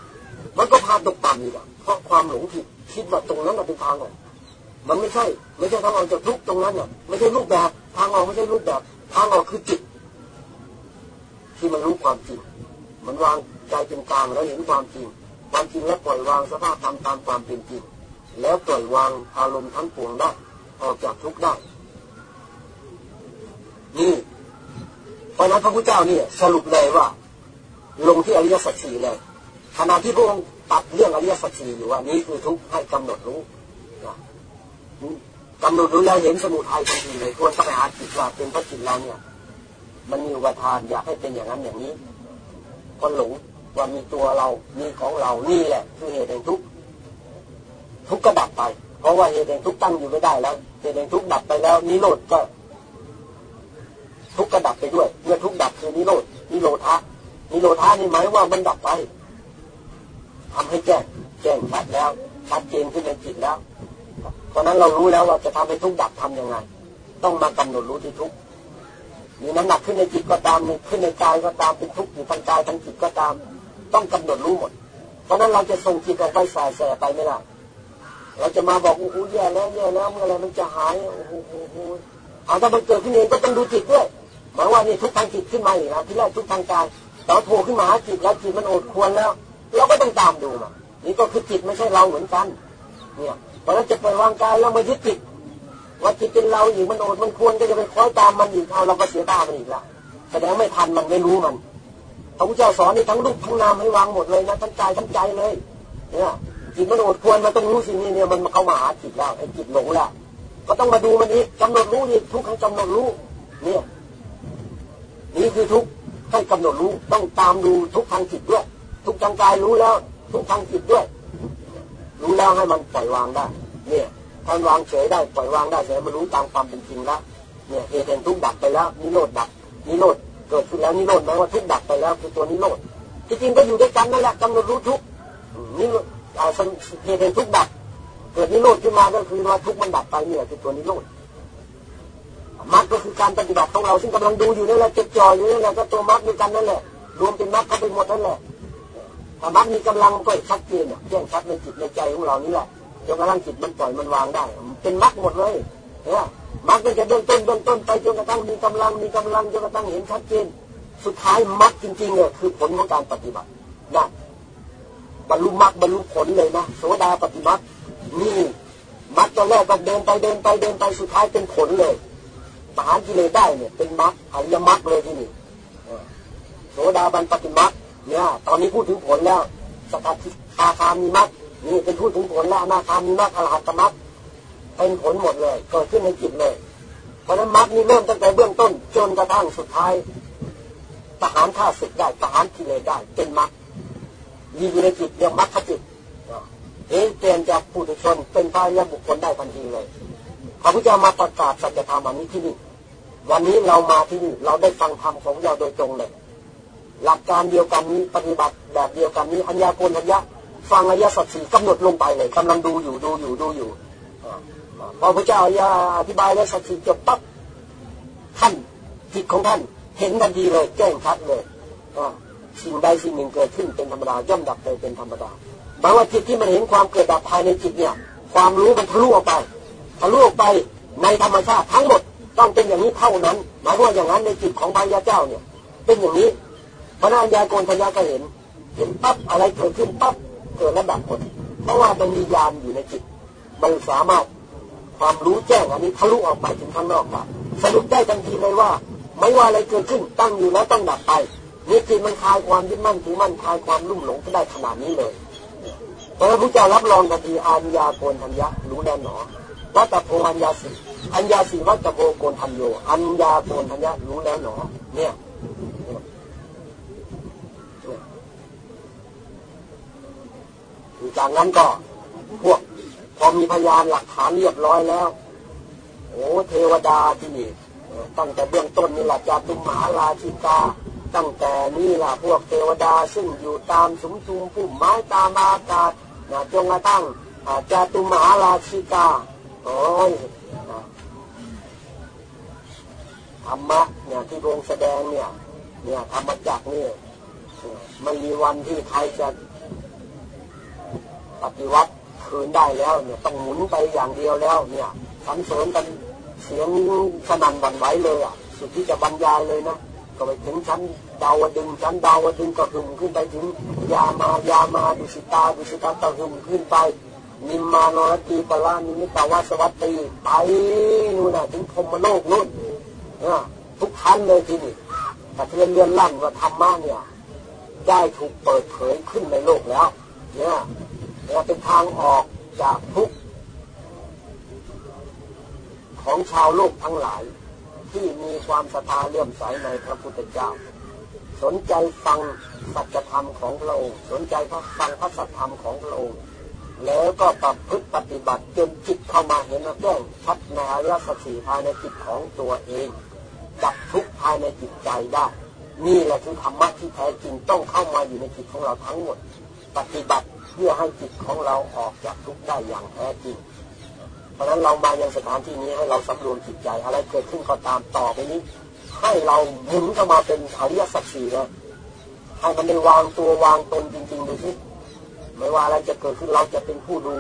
มันก็พาตกต่ำอีกอะเพราะความหลงผิด คิดว่าตรงนั้นเป็นทางออกมันไม่ใช่ ไม่ใช่ทางออกจากทุกตรงนั้นเนี่ยไม่ใช่รูปแบบทางออกไม่ใช่รูปแบบทางออกคือจิต ที่มันรู้ความจริง มันวางใจเป็นกลางแล้วเห็นความจริง ความจริงแล้วปล่อยวางสภาพธรรมตามความเป็นจริง แล้วปล่อยวางอารมณ์ทั้งปวงได้ออกจากทุกได้นี่เพราะนั้นพระพุทธเจ้าเนี่ยสรุปเลยว่า ลงที่อริยสัจสี่เลยขณะที่พระองค์ ตัดเรื่องอริยสัจสี่อยู่ว่านี้คือทุกข์ให้กำหนดรู้กำหนดรู้แล้วเห็นสมุทัยทันทีเลยควรต้องไปหาจิตว่าเป็นพระจิตเราเนี่ย มันมีอุปทานอยากให้เป็นอย่างนั้นอย่างนี้คนหลงว่ามีตัวเรา มีของเรา นี่แหละ คือเหตุแห่งทุกข์ทุกข์ก็ดับไป เพราะว่าเหตุแห่งทุกข์ตั้งอยู่ไม่ได้แล้ว เหตุแห่งทุกข์ดับไปแล้วนิโรธก็ ทุกข์ก็ดับไปด้วย เมื่อทุกข์ดับคือนิโรธนิโรธะนิโรธานี่หมายว่ามันดับไป ทำให้แจ้งแจ้งชัดแล้วชัดเจนขึ้นในจิตแล้วเพราะนั้นเรารู้แล้วว่าจะทำให้ทุกดับทํำยังไง ต้องมากำหนดรู้ที่ทุกมีน้ำหนักขึ้นในจิตก็ตามขึ้นในกายก็ตามเป็นทุกข์อยู่ทางกายทางจิตก็ตาม ต้องกำหนดรู้หมด เพราะนั้นเราจะส่งจิตออกไปสายแสไปไม่ได้เราจะมาบอกโอ้โหแย่แล้วแย่แล้วเมื่อไรมันจะหายโอ้โหเอาถ้ามันเกิดขึ้นเองก็ต้องดูจิตด้วยหมายว่านี่ทุกทางจิตขึ้นมาอีกนะที่แรกทุกทางกายเราโผล่ขึ้นมาหาจิตแล้วจิตมันอดควรแล้ว เราก็ต้องตามดูมานี่ก็คือจิตไม่ใช่เราเหมือนกัน เนี่ยเพราะนั้นจะไปวางกายแล้วมายึดจิตว่าจิตเป็นเราอยู่มันโอดมันควรก็จะไปคล้อยตามมันอีกเอาเราก็เสียตามันอีกละแสดงไม่ทันมันไม่รู้มันพระพุทธเจ้าสอนนี่ทั้งรูปทั้งนามให้วางหมดเลยนะทั้งกายทั้งใจเลย เนี่ยจิตมันโอดควรมันต้องรู้สิ่งนี้เนี่ยมันเข้ามาหาจิตแล้วไอ้จิตหลงแล้วก็ต้องมาดูมันอีกกำหนดรู้นี่ทุกครั้งกำหนดรู้ เนี่ยนี่คือทุกให้กำหนดรู้ต้องตามดูทุกทางจิตด้วย ทุกทางกายรู้แล้ว ทุกทางจิตด้วย รู้แล้วให้มันปล่อยวางได้ เนี่ยท่านวางเฉยได้ปล่อยวางได้แต่มันรู้ตามความเป็นจริงแล้วเนี่ยเหตุแห่งทุกดับไปแล้วนิโรธดับนิโรธเกิดขึ้นแล้วนิโรธหมายว่าทุกดับไปแล้วคือตัวนิโรธที่จริงก็อยู่ด้วยกันนั่นแหละกำหนดรู้ทุกนิโรธเหตุแห่งทุกดับ เกิดนิโรธขึ้นมาก็คือว่าทุกมันดับไปเนี่ยคือตัวนิโรธมรรคก็คือการปฏิบัติของเราซึ่งกำลังดูอยู่นั่นแหละเจ็บจ่ออยู่นั่นแหละก็ตัวมรรคด้วยกันนั่นแหละรวมเป็นมรรคเข้าไปหมดนั่นแหละ ถ้ามรรคมีกำลังก็ชัดเจนแจ้งชัดในจิตในใจของเรานี่แหละจนกระทั่งจิตมันปล่อยมันวางได้ เป็นมรรคหมดเลยเนี่ยมรรคจะเดินต้นเดินต้นไปจนกระทั่งมีกำลังมีกำลังจนกระทั่งเห็นชัดเจน สุดท้ายมรรคจริงๆเนี่ยคือผลของการปฏิบัตินะบรรลุมรรคบรรลุผลเลยนะโสดาปฏิบัตินี่มรรคตอนแรกก็เดินไปเดินไปเดินไปสุดท้ายเป็นผลเลยปหารกิเลสได้เนี่ยเป็นมรรคอริยมรรคเลยที่นี่โสดาบันปฏิมรรค เนี่ยตอนนี้พูดถึงผลแล้วสกทิอาคามีมัดนี่เป็นผู้ถึงผลแล้วนาคามีมัดอรหัตมัดเป็นผลหมดเลยเกิดขึ้นในจิตเลย เพราะนั้นมัดนี่เริ่มตั้งแต่เบื้องต้น จนกระทั่งสุดท้ายทหารข้าศึกได้ทหารกิเลสได้เป็นมัดมีอยู่ในจิตเรียกมัดขจิตเอ๊เปลี่ยนจากผู้ทุชนเป็นพายบุคคลได้ทันทีเลยพระพุทธเจ้ามาประกาศสัจธรรมอันนี้ที่นี่วันนี้เรามาที่นี่เราได้ฟังธรรมของเราโดยตรงเลย หลักการเดียวกันนี้ปฏิบัติแบบเดียวกันนี้อัญญาโกณัญญะฟังอริยสัจสี่กำหนดลงไปเลยกำลังดูอยู่ดูอยู่ดูอยู่พอพระเจ้าอธิบายแล้วสัจสี่จบปั๊บท่านจิตของท่านเห็นทันทีเลยแจ้งชัดเลยสิ่งใดสิ่งหนึ่งเกิดขึ้นเป็นธรรมดาย่อมดับไปเป็นธรรมดาหมายว่าจิตที่มันเห็นความเกิดดับภายในจิตเนี่ย ความรู้มันทะลุออกไปทะลุออกไปในธรรมชาติทั้งหมดต้องเป็นอย่างนี้เท่านั้น หมายว่าอย่างนั้นในจิตของพญาเจ้าเนี่ย เป็นอย่างนี้ พระนายาโกนพญาก็เห็นเห็นปั๊บอะไรเกิดขึ้นปั๊บเกิดระดับหมดเพราะว่ามันมียานอยู่ในจิต มันสามารถความรู้แจ้งอันนี้ทะลุออกไปถึงข้างนอกได้สรุปได้ทันทีเลยว่า ไม่ว่าอะไรเกิดขึ้นตั้งอยู่แล้วต้องดับไปนี่จิตมันคลายความยึดมั่นถือมั่นคลายความลุ่มหลงก็ได้ขนาดนี้เลยพระพุทธเจ้ารับรองทันทีอัญญาโกนทัญญะรู้แน่นอนวัตโพอัญญาสีอัญญาสีวัตโพโกนทัญโยอัญญาโกนทัญญะรู้แล้วหนอเนี่ย จากนั้นก็พวกพอมีพยานหลักฐานเรียบร้อยแล้ว โอ้เทวดาที่นี่ตั้งแต่เบื้องต้นนี่แหละจาตุมหาราชิกา ตั้งแต่นี่แหละพวกเทวดาซึ่งอยู่ตามสุมทุมพุ่มไม้ตามอากาศจงกระทั่งจาตุมหาราชิกาโอ้ยธรรมะเนี่ยที่รงแสดงเนี่ย เนี่ยธรรมจักเนี่ยมันมีวันที่ใครจะ ปฏิวัติคืนได้แล้วเนี่ยต้องหมุนไปอย่างเดียวแล้วเนี่ยสันเสริญกันเสียงสนั่นหวั่นไหวเลยอะสุดที่จะบรรยายเลยนะก็ไปถึงชั้นดาวดึงชั้นดาวดึงก็หึมขึ้นไปถึงยามายามาดุสิตาดุสิตาตะหึมขึ้นไปนิมมานรตีปรานิมิตาวาสวัตตีไปนู่นน่ะถึงพรมโลกนู่นทุกท่านเลยที่นี่แต่เทือนเรือนลั่นว่าธรรมะเนี่ย ได้ถูกเปิดเผยขึ้นในโลกแล้ว เนี่ย เราเป็นทางออกจากทุกของชาวโลกทั้งหลาย ที่มีความศรัทธาเลื่อมใสในพระพุทธเจ้า สนใจฟังสัจธรรมของพระองค์สนใจฟังพระสัจธรรมของพระองค์แล้วก็ประพฤติปฏิบัติจนจิตเข้ามาเห็นแจ้งชัดในอริยสัจสี่ภายในจิตของตัวเองดับทุกภายในจิตใจได้ นี่แหละคือธรรมะที่แท้จริงต้องเข้ามาอยู่ในจิตของเราทั้งหมด ปฏิบัติ เพื่อให้จิตของเราออกจากทุกข์ได้อย่างแท้จริง เพราะฉะนั้นเรามายังสถานที่นี้ให้เราสำรวมจิตใจอะไรเกิดขึ้นก็ตามต่อไปนี้ ให้เราหมุนเข้ามาเป็นอริยสัจสี่เลยให้มันได้วางตัววางตนจริงๆดูสิไม่ว่าอะไรจะเกิดขึ้นเราจะเป็นผู้ดู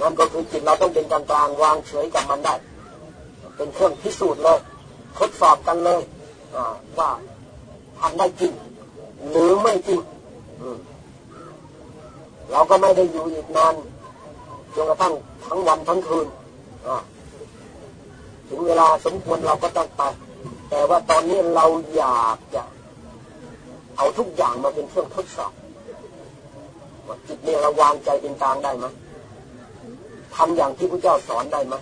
นั่นก็คือจิตเราต้องเป็นกลางกลางวางเฉยกับมันได้ เป็นเครื่องพิสูจน์เลยทดสอบกันเลยว่าทำได้จริงหรือไม่จริง เราก็ไม่ได้อยู่อีกนานจนกระทั่งทั้งวันทั้งคืนถึงเวลาสมควรเราก็ต้องไป แต่ว่าตอนนี้เราอยากจะ เอาทุกอย่างมาเป็นเครื่องทดสอบว่าจิตเนี่ยเราวางใจเป็นกลางได้ไหมทำอย่างที่พระเจ้าสอนได้ไหม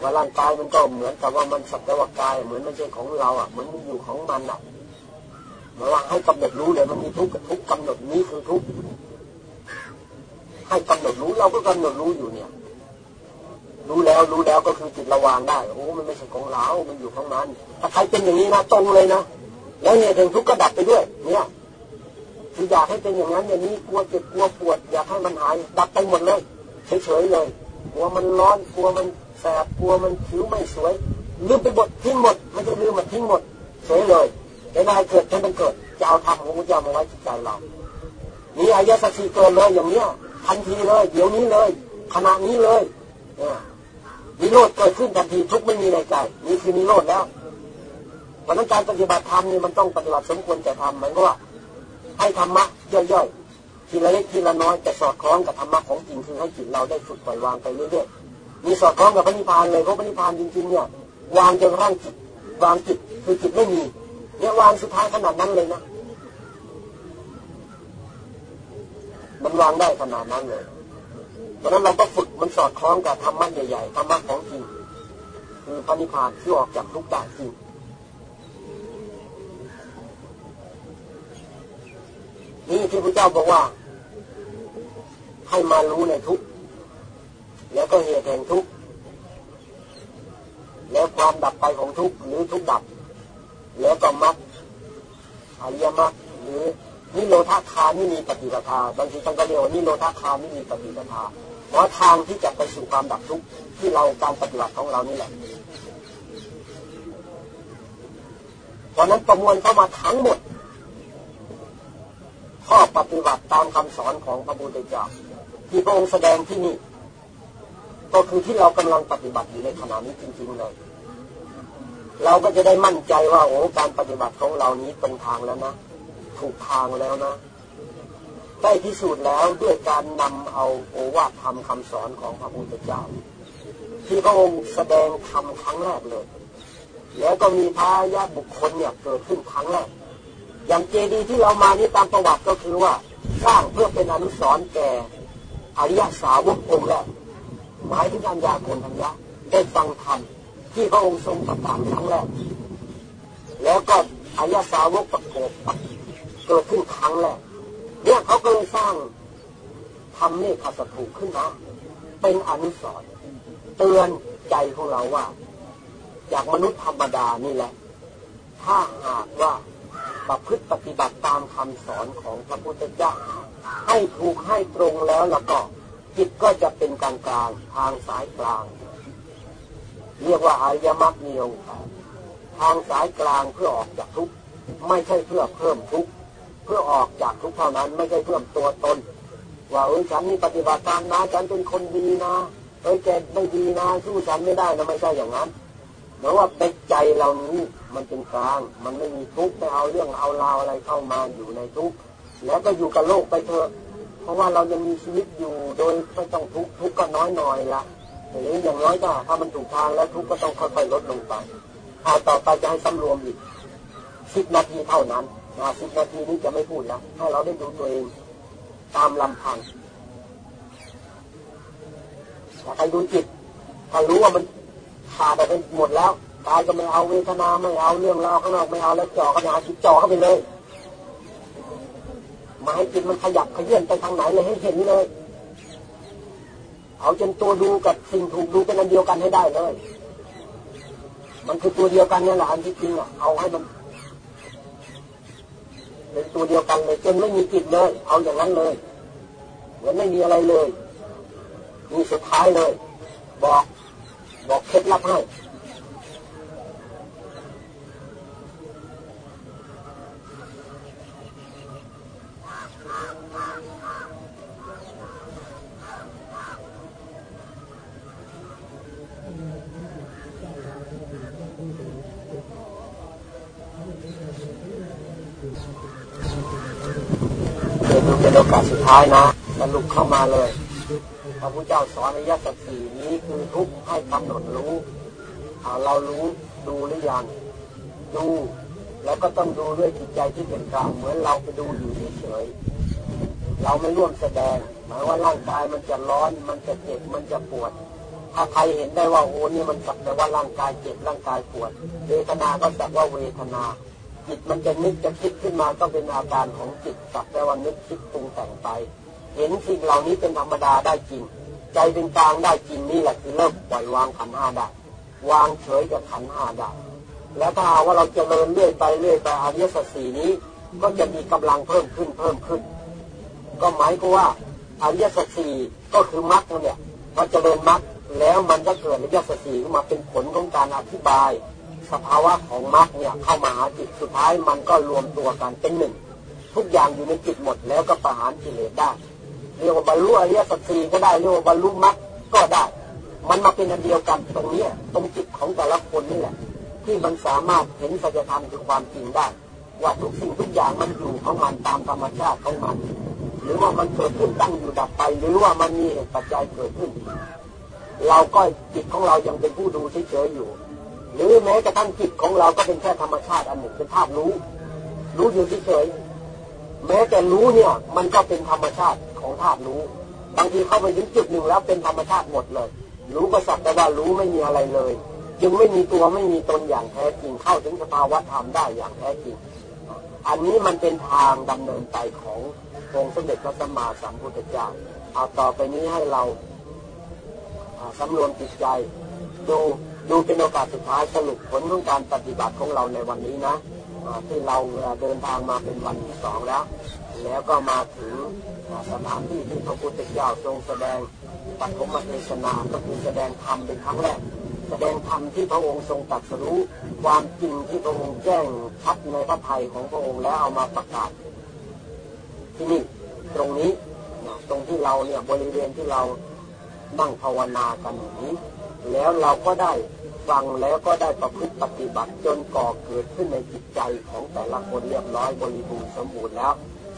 ว่าร่างกายมันก็เหมือนกับว่ามันสัตว์วกายเหมือนไม่ใช่ของเราอะเหมือนมันอยู่ของมันอะ หมายว่าให้กำหนดรู้เลยมันมีทุกข์ทุกข์กำหนดนี้คือทุกข์ให้กำหนดรู้เราก็กำหนดรู้อยู่เนี่ย รู้แล้วรู้แล้วก็คือจิตระวางได้โอ้มันไม่ใช่ของเรา มันอยู่ของมันถ้าใครเป็นอย่างนี้นะตรงเลยนะแล้วเนี่ยถึงทุกข์ก็ดับไปด้วย เนี่ยคืออยากให้เป็นอย่างนั้นอย่างนี้กลัวเจ็บกลัวปวด อยากให้มันหายดับไปหมดเลยเฉยๆเลยกลัวมันร้อนกลัวมันแสบกลัวมันผิวไม่สวยลืมไปหมดทิ้งหมดไม่ใช่ลืมมันทิ้งหมดเฉยเลย แต่นายเกิดให้มันเกิดจะเอาทำของพระเจ้ามาไว้จิตใจเรานี่อายะสักสีเกินเลยอย่างเนี้ยทันทีเลย เดี๋ยวนี้เลยขณะนี้เลยนิโรธเกิดขึ้นทันทีทุกไม่มีในใจนี่คือนิโรธแล้ววันนั้นการปฏิบัติธรรมนี่มันต้องปฏิบัติสมควรจะทำหมายว่า ให้ธรรมะย่อยๆทีละเล็กทีละน้อยแต่สอดคล้องกับธรรมะของจริงคือให้จิตเราได้ฝึกปล่อยวางไปเรื่อยๆมีสอดคล้องกับพระนิพพานเลยเพราะพระนิพพานจริงๆเนี่ยวางจนระทั่งจิตวางจิตคือจิตไม่มี เนี่ยวางสุดท้ายขนาดนั้นเลยนะมันวางได้ขนาดนั้นเลยเพราะนั้นเราก็ฝึกมันสอดคล้องกับธรรมะใหญ่ๆธรรมะของจริงคือพระนิพพานที่ออกจากทุกข์ได้จริงนี่ที่พระเจ้าบอกว่า ให้มารู้ในทุกข์แล้วก็เหตุแห่งทุกข์แล้วความดับไปของทุกข์หรือทุกข์ดับ แล้วก็มรรคอริยมรรคหรือนิโรธาคานี่มีปฏิปทาบางทีท่านก็เรียกว่านิโรธาคานี่มีปฏิปทาเพราะทางที่จะไปสู่ความดับทุกข์ที่เราการปฏิบัติของเรานี่แหละเพราะนั้นประมวลเข้ามาทั้งหมดข้อปฏิบัติตามคำสอนของพระพุทธเจ้าที่พระองค์แสดงที่นี่ ก็คือที่เรากำลังปฏิบัติอยู่ในขณะนี้จริงๆเลย เราก็จะได้มั่นใจว่าโอ้การปฏิบัติของเรานี้ตรงทางแล้วนะถูกทางแล้วนะได้พิสูจน์แล้วด้วยการนำเอาโอวาทธรรมคำสอนของพระพุทธเจ้า ที่พระองค์แสดงธรรมครั้งแรกเลย แล้วก็มีพระญายาบุคคลเนี่ยเกิดขึ้นครั้งแรก อย่างเจดีย์ที่เรามานี่ตามประวัติก็คือว่าสร้างเพื่อเป็นอนุสรณ์แก่อริยสาวกองค์แรกหมายถึงอัญญาโกณทัญญาได้ฟังธรรม ที่พระองค์ทรงประกาศครั้งแรกแล้วก็อริยสาวกประกอบเกิดขึ้นครั้งแรกเนี่ยเขาก็เลยสร้างทำเนคขสถูขึ้นมาเป็นอนุสรณ์เตือนใจของเราว่า จากมนุษย์ธรรมดานี่แหละ ถ้าหากว่าประพฤติปฏิบัติตามคำสอนของพระพุทธเจ้าให้ถูกให้ตรงแล้วแล้วก็จิตก็จะเป็นกลางกลางทางสายกลาง เรียกว่าอริยมรรคมีองค์ทางสายกลางเพื่อออกจากทุกข์ไม่ใช่เพื่อเพิ่มทุกข์เพื่อออกจากทุกข์เท่านั้นไม่ใช่เพิ่มตัวตน ว่าเออฉันนี่ปฏิบัติตามนะฉันเป็นคนดีนะเอ้ยแกไม่ดีนะสู้ฉันไม่ได้นะไม่ใช่อย่างนั้นเพราะว่าเป็นใจเรานี้มันเป็นกลาง มันไม่มีทุกข์ไม่เอาเรื่องเอาราวอะไรเข้ามาอยู่ในทุกข์แล้วก็อยู่กับโลกไปเถอะ เพราะว่าเรายังมีชีวิตอยู่โดยไม่ต้องทุกข์ทุกข์ก็น้อยหน่อยละ หรืออย่างน้อยก็ถ้ามันถูกทางแล้วทุกก็ต้องค่อยๆลดลงไปเอาต่อไปจะให้สำรวมอีกสิบนาทีเท่านั้นนะสิบนาทีนี้จะไม่พูดแล้วให้เราได้ดูตัวเองตามลำพังถ้าใครดูจิตถ้ารู้ว่ามันขาดไปเป็นหมดแล้วกายก็ไม่เอาเวทนาไม่เอาเรื่องราวข้างนอกไม่เอาแล้วจ่อก็หาจิตจ่อเข้าไปเลยมาให้จิตมันขยับขยื่นไปทางไหนเลยให้เห็นเลย เอาจนตัวดูกับสิ่งถูกดูเป็นอันเดียวกันให้ได้เลย มันคือตัวเดียวกันนี่แหละอันที่จริงอะเอาให้มันเป็นตัวเดียวกันเลยจนไม่มีจิตเลย เอาอย่างนั้นเลยเหมือนไม่มีอะไรเลย มีสุดท้ายเลย บอก บอกเคล็ดลับให้เป็นโอกาสสุด ท้ายนะสรุปเข้ามาเลยพระพุทธเจ้าสอนในยสัจสี่นี้คือทุกให้กำหนดรู้เรารู้ดูหรือยังดูแล้วก็ต้องดูด้วยจิตใจที่เป็นกลางเหมือนเราไปดูอยู่เฉยเราไม่ร่วมแสดง หมายว่าร่างกายมันจะร้อน มันจะเจ็บ มันจะปวด ถ้าใครเห็นได้ว่าโอ้นี่มันสักแต่ว่าร่างกายเจ็บร่างกายปวด เวทนาก็สักว่าเวทนา จิตมันจะนึกจะคิดขึ้นมาก็เป็นอาการของจิตสักแต่ว่านึกคิดปรุงแต่งไป เห็นสิ่งเหล่านี้เป็นธรรมดาได้จริง ใจเป็นกลางได้จริงนี่แหละคือเริ่มปล่อยวางขันห้าได้วางเฉยกับขันห้าได้แล้วถ้าว่าเราจเจริญเรื่อยไปเรื่อยไปอริยสัจสีนี้ ก็จะมีกำลังเพิ่มขึ้นเพิ่มขึ้น ก็หมายก็ว่าอริยสัจสี่ก็คือมรรคเนี่ยพอเจริญมรรคแล้วมันก็เกิดอริยสัจสี่ขึ้นมาเป็นผลของการอธิบาย สภาวะของมรรคเนี่ยเข้ามาหาจิตสุดท้ายมันก็รวมตัวกันเป็นหนึ่ง ทุกอย่างอยู่ในจิตหมดแล้วก็ประหารกิเลสได้เรียกว่าบรรลุอริยสัจสี่ก็ได้เรียกว่าบรรลุมรรคก็ได้ มันมาเป็นอันเดียวกันตรงนี้ตรงจิตของแต่ละคนนี่แหละ ที่มันสามารถเห็นสัจธรรมคือความจริงได้ ว่าทุกสิ่งทุกอย่างมันอยู่ของมันตามธรรมชาติของมัน หรือว่ามันเกิดขึ้นตั้งอยู่ดับไป หรือว่ามันมีเหตุปัจจัยเกิดขึ้น เราก็จิตของเรายังเป็นผู้ดูเฉยๆอยู่ หรือแม้กระทั่งจิตของเราก็เป็นแค่ธรรมชาติอันหนึ่งเป็นธาตุรู้ รู้อยู่เฉยแม้แต่รู้เนี่ย มันก็เป็นธรรมชาติของธาตุรู้ บางทีเข้าไปถึงจุดหนึ่งแล้วเป็นธรรมชาติหมดเลย รู้ก็สักแต่ว่ารู้ไม่มีอะไรเลย จึงไม่มีตัวไม่มีตนอย่างแท้จริงเข้าถึงสภาวะธรรมได้อย่างแท้จริง อันนี้มันเป็นทางดำเนินไปขององค์สมเด็จพระสัมมาสัมพุทธเจ้าเอาต่อไปนี้ให้เราสำรวมจิตใจดู ดูเป็นโอกาสสุดท้ายสรุปผลของการปฏิบัติของเราในวันนี้นะที่เราเดินทางมาเป็นวันที่สองแล้ว แล้วก็มาถึงสถานที่ที่พระพุทธเจ้าทรงแสดงปฐมเทศนาก็คือแสดงธรรมเป็นครั้งแรกแสดงธรรมที่พระองค์ทรงตรัสรู้ความจริงที่พระองค์แจ้งชัดในพระทัยของพระองค์แล้วเอามาประกาศที่นี่ตรงนี้ตรงที่เราเนี่ยบริเวณที่เรานั่งภาวนากันอย่างนี้ แล้วเราก็ได้ ฟังแล้วก็ได้ประพฤติปฏิบัติจนก่อเกิดขึ้นในจิตใจของแต่ละคนเรียบร้อยบริบูรณ์สมบูรณ์แล้ว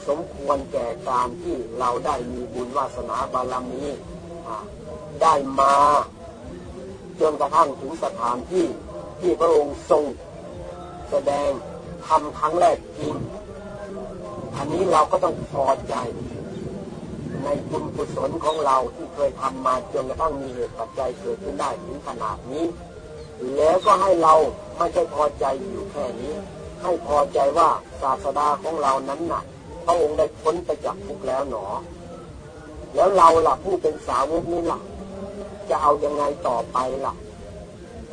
สมควรแก่การที่เราได้มีบุญวาสนาบารมีได้มาจนกระทั่งถึงสถานที่ที่พระองค์ทรงแสดงทำครั้งแรกจริงอันนี้เราก็ต้องพอใจในบุญกุศลของเราที่เคยทำมาจนกระทั่งมีเหตุปัจจัยเกิดขึ้นได้ถึงขนาดนี้ แล้วก็ให้เราไม่ใช่พอใจอยู่แค่นี้ ให้พอใจว่าศาสดาของเรานั้นหนักพระองค์ได้พ้นไปจากทุกแล้วหนอ แล้วเราล่ะผู้เป็นสาวกนี้ล่ะ จะเอายังไงต่อไปล่ะ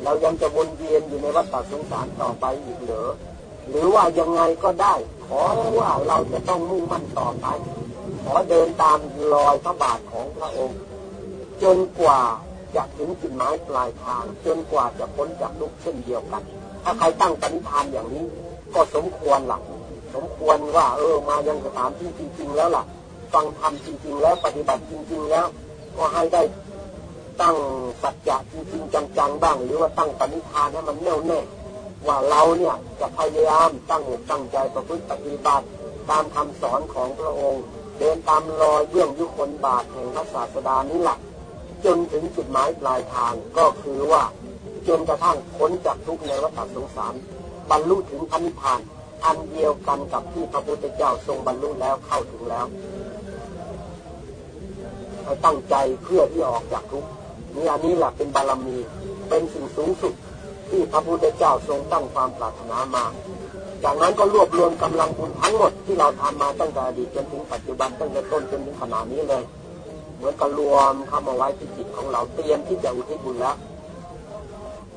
เรายังจะวนเวียนอยู่ในวัฏสงสารต่อไปอีกเหรอหรือว่ายังไงก็ได้ ขอว่าเราจะต้องมุ่งมั่นต่อไป ขอเดินตามรอยพระบาทของพระองค์ จนกว่า จะถึงจุดหมายปลายทางจนกว่าจะพ้นจากทุกเช่นเดียวกัน ถ้าใครตั้งปณิธานอย่างนี้ ก็สมควรหลักสมควรว่าเออมายังสถานที่จริง ๆ แล้วล่ะฟังธรรมจริง ๆ แล้วปฏิบัติจริง ๆ แล้ว ก็ให้ได้ตั้งสัจจะจริงๆจังๆบ้าง หรือว่าตั้งปณิธานให้มันแน่วแน่ว่าเราเนี่ยจะพยายามตั้งอกตั้งใจประพฤติปฏิบัติตามคำสอนของพระองค์ เดินตามรอยเยื่องยุคนบาทแห่งพระศาสดานี้หละ จนถึงจุดหมายปลายทางก็คือว่าจนกระทั่งพ้นจากทุกในวัฏสงสารบรรลุถึงพันิพาน อันเดียวกันกับที่พระพุทธเจ้าทรงบรรลุแล้วเข้าถึงแล้วให้ตั้งใจเพื่อที่ออกจากทุกนี่อันนี้แหละเป็นบารมี เป็นสิ่งสูงสุดที่พระพุทธเจ้าทรงตั้งความปรารถนามา จากนั้นก็รวบรวมกำลังบุญทั้งหมดที่เราทำมาตั้งแต่อดีตจนถึงปัจจุบันตั้งแต่ต้นจนถึงขณะนี้เลย เหมือนกับรวมเข้ามาไว้ที่จิตของเราเตรียมที่จะอุทิศบุญแล้ว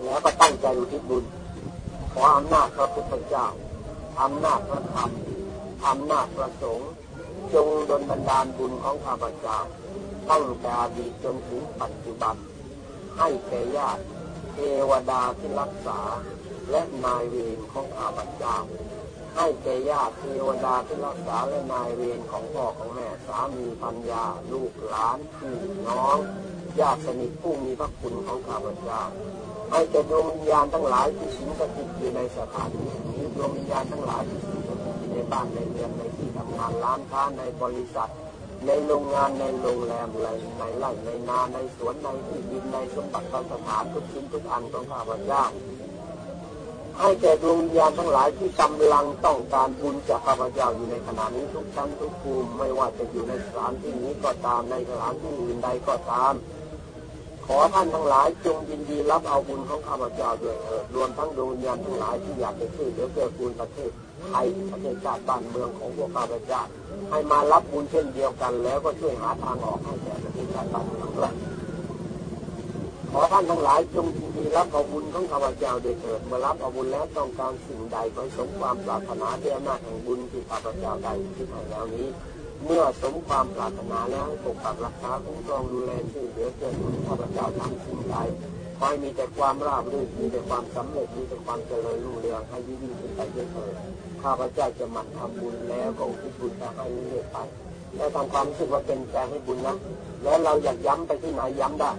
แล้วก็ตั้งใจอุทิศบุญขออำนาจพระพุทธเจ้าอำนาจพระธรรมอำนาจพระสงฆ์จงดลบันดาลบุญของข้าพเจ้าตั้งแต่อดีตจนถึงปัจจุบัน ให้แก่ญาติเทวดาที่รักษา และนายเวรของข้าพเจ้า ให้แก่ญาติเทวดาที่รักษาและนายเวรของพ่อของแม่สามีพัญญาลูกหลานพี่น้องญาติสนิทผู้มีพระคุณของข้าพเจ้าให้แก่ดวงวิญญาณทั้งหลายที่สิงสถิตอยู่ในสถานที่นี้ดวงวิญญาณทั้งหลายที่สิงสถิตในบ้านในเรือนในที่ทำงานร้านค้าในบริษัท ในโรงงานในโรงแรมในในไร่ในนาในสวนในที่ดินในสมบัติสถานทุกชิ้นทุกอันของข้าพเจ้า ให้แก่ดวงวิญญาณทั้งหลายที่กำลังต้องการบุญจากข้าพเจ้าอยู่ในขณะนี้ทุกชั้นทุกภูมิไม่ว่าจะอยู่ในสถานที่นี้ก็ตามในสถานที่อื่นใดก็ตาม ขอท่านทั้งหลายจงยินดีรับเอาบุญของข้าพเจ้าด้วยเถิดรวมทั้งดวงวิญญาณทั้งหลายที่อยากจะช่วยเหลือเกื้อกูลประเทศไทยประเทศชาติบ้านเมืองของพวกข้าพเจ้าให้มารับบุญเช่นเดียวกัน แล้วก็ช่วยหาทางออกให้แก่ประเทศชาติบ้านเมืองด้วย ขอท่านทั้งหลายจงยินดีรับเอาบุญของข้าพเจ้าเดเถิดเมื่อรับเอาบุญแล้วต้องการสิ่งใดขอสมความปรารถนาด้วยอำนาจแห่งบุญที่ข้าพเจ้าได้ที่ให้แล้วนี้ เมื่อสมความปรารถนาแล้วปกปักรักษาคุ้มครองดูแลช่วยเหลือเกิดข้าพเจ้าทำสิ่งใดขอให้มีแต่ความราบรื่นมีแต่ความสำเร็จมีแต่ความเจริญรุ่งเรืองให้ยิ่งยิ่งขึ้นไปเถิดข้าพเจ้าจะหมั่นทำบุญแล้วก็อุทิศบุญให้เรื่อยไปแล้วทำความรู้สึกว่าเป็นใจให้บุญนะแล้วเราอยากย้ำไปที่ไหนย้ำได้